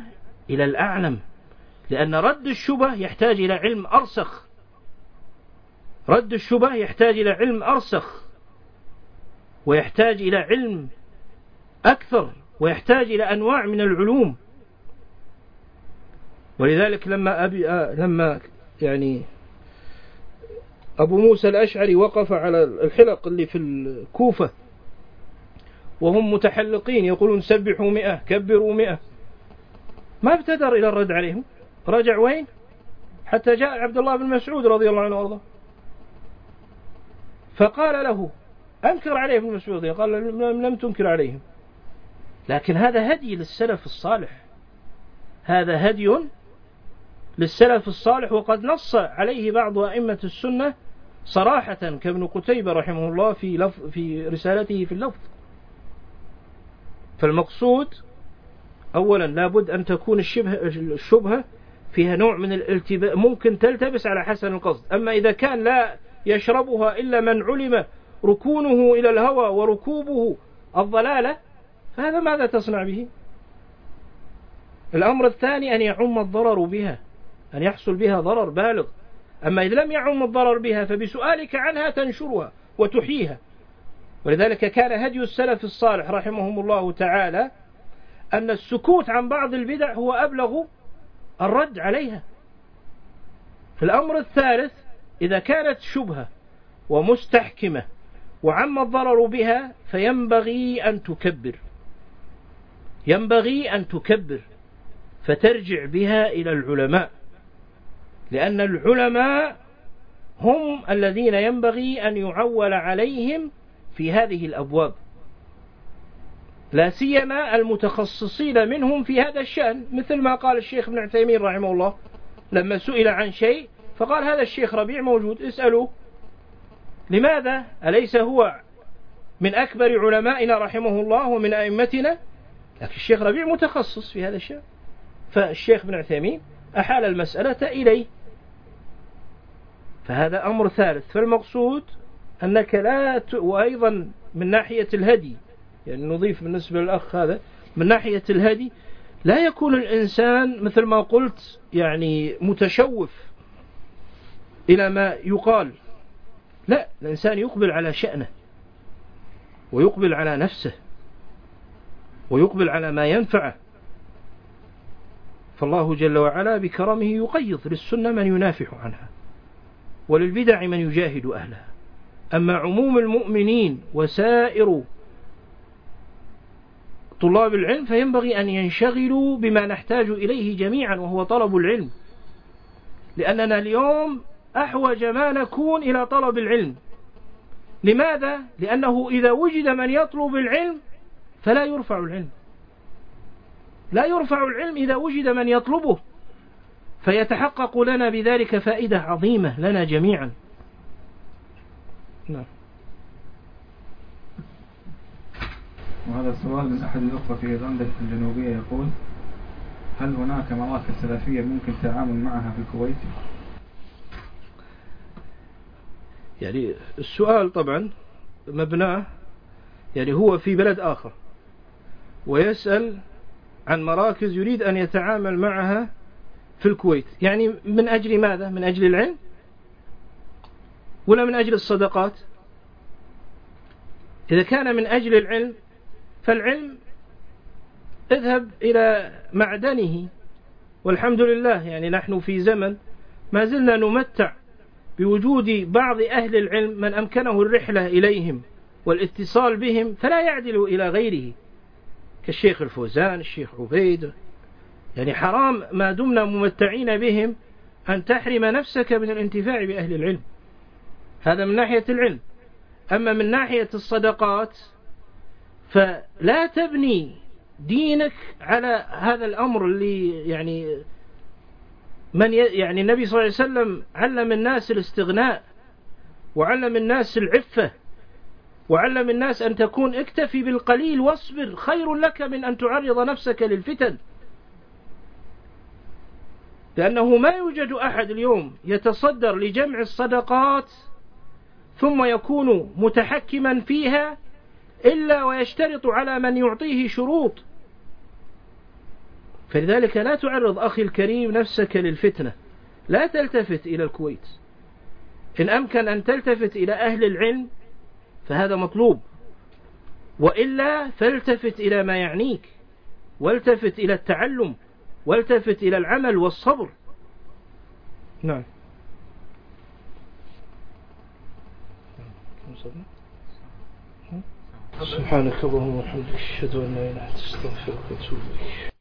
إلى الأعلم لأن رد الشبه يحتاج إلى علم أرسخ. رد الشبه يحتاج إلى علم أرسخ ويحتاج إلى علم أكثر ويحتاج إلى أنواع من العلوم. ولذلك لما أبي آه لما يعني أبو موسى الأشعري وقف على الحلق اللي في الكوفة وهم متحلقين يقولون سبحوا مئة كبروا مئة. ما ابتدر إلى الرد عليهم. رجع وين؟ حتى جاء عبد الله بن مسعود رضي الله عنه وأرضاه. فقال له أنكر عليه ابن مسعود قال لم تنكر عليهم. لكن هذا هدي للسلف الصالح. هذا هدي للسلف الصالح وقد نص عليه بعض أئمة السنة صراحة كابن قتيبة رحمه الله في, لف في رسالته في اللفظ. فالمقصود أولا لابد أن تكون الشبه الشبهة فيها نوع من الالتباس ممكن تلتبس على حسن القصد. أما إذا كان لا يشربها إلا من علم ركونه إلى الهوى وركوبه الضلالة فهذا ماذا تصنع به؟ الأمر الثاني أن يعم الضرر بها. أن يحصل بها ضرر بالغ. أما إذا لم يعم الضرر بها فبسؤالك عنها تنشرها وتحييها. ولذلك كان هدي السلف الصالح رحمهم الله تعالى أن السكوت عن بعض البدع هو أبلغ الرد عليها. في الأمر الثالث إذا كانت شبهة ومستحكمة وعم الضرر بها فينبغي أن تكبر. ينبغي أن تكبر فترجع بها إلى العلماء. لأن العلماء هم الذين ينبغي أن يعول عليهم في هذه الأبواب. لا سيما المتخصصين منهم في هذا الشأن مثل ما قال الشيخ ابن عثيمين رحمه الله. لما سئل عن شيء فقال هذا الشيخ ربيع موجود اسألوه. لماذا؟ أليس هو من أكبر علمائنا رحمه الله ومن أئمتنا؟ لكن الشيخ ربيع متخصص في هذا الشيء فالشيخ ابن عثيمين أحال المسألة إليه. فهذا أمر ثالث. فالمقصود أنك لا ت... وأيضا من ناحية الهدي. يعني نضيف بالنسبة للأخ هذا من ناحية الهدي لا يكون الإنسان مثل ما قلت يعني متشوف إلى ما يقال. لا الإنسان يقبل على شأنه ويقبل على نفسه ويقبل على ما ينفعه. فالله جل وعلا بكرمه يقيض للسنة من ينافح عنها. وللبدع من يجاهد أهلها. أما عموم المؤمنين وسائر طلاب العلم فينبغي أن ينشغلوا بما نحتاج إليه جميعا وهو طلب العلم. لأننا اليوم أحوج ما نكون إلى طلب العلم. لماذا؟ لأنه إذا وجد من يطلب العلم فلا يرفع العلم. لا يرفع العلم إذا وجد من يطلبه. فيتحقق لنا بذلك فائدة عظيمة لنا جميعا نعم وهذا السؤال من أحد الأخوة في إيرلندا الجنوبية يقول هل هناك مراكز سلفية ممكن التعامل معها في الكويت؟ يعني السؤال طبعا مبناه يعني هو في بلد آخر ويسأل عن مراكز يريد أن يتعامل معها في الكويت يعني من أجل ماذا؟ من أجل العلم؟ ولا من أجل الصدقات؟ إذا كان من أجل العلم فالعلم اذهب إلى معدنه والحمد لله يعني نحن في زمن ما زلنا نمتع بوجود بعض أهل العلم من أمكنه الرحلة إليهم والاتصال بهم فلا يعدل إلى غيره كالشيخ الفوزان الشيخ عبيد يعني حرام ما دمنا ممتعين بهم أن تحرم نفسك من الانتفاع بأهل العلم. هذا من ناحية العلم. أما من ناحية الصدقات فلا تبني دينك على هذا الأمر اللي يعني من يعني النبي صلى الله عليه وسلم علم الناس الاستغناء وعلم الناس العفة وعلم الناس أن تكون اكتفي بالقليل واصبر خير لك من أن تعرض نفسك للفتن. لأنه ما يوجد أحد اليوم يتصدر لجمع الصدقات ثم يكون متحكما فيها إلا ويشترط على من يعطيه شروط. فلذلك لا تعرض أخي الكريم نفسك للفتنة. لا تلتفت إلى الكويت. إن أمكن أن تلتفت إلى أهل العلم فهذا مطلوب. وإلا فالتفت إلى ما يعنيك. والتفت إلى التعلم. والتفت إلى العمل والصبر. نعم. سبحانك اللهم وبحمدك أشهد أن لا إله إلا أنت أستغفرك وأتوب إليك.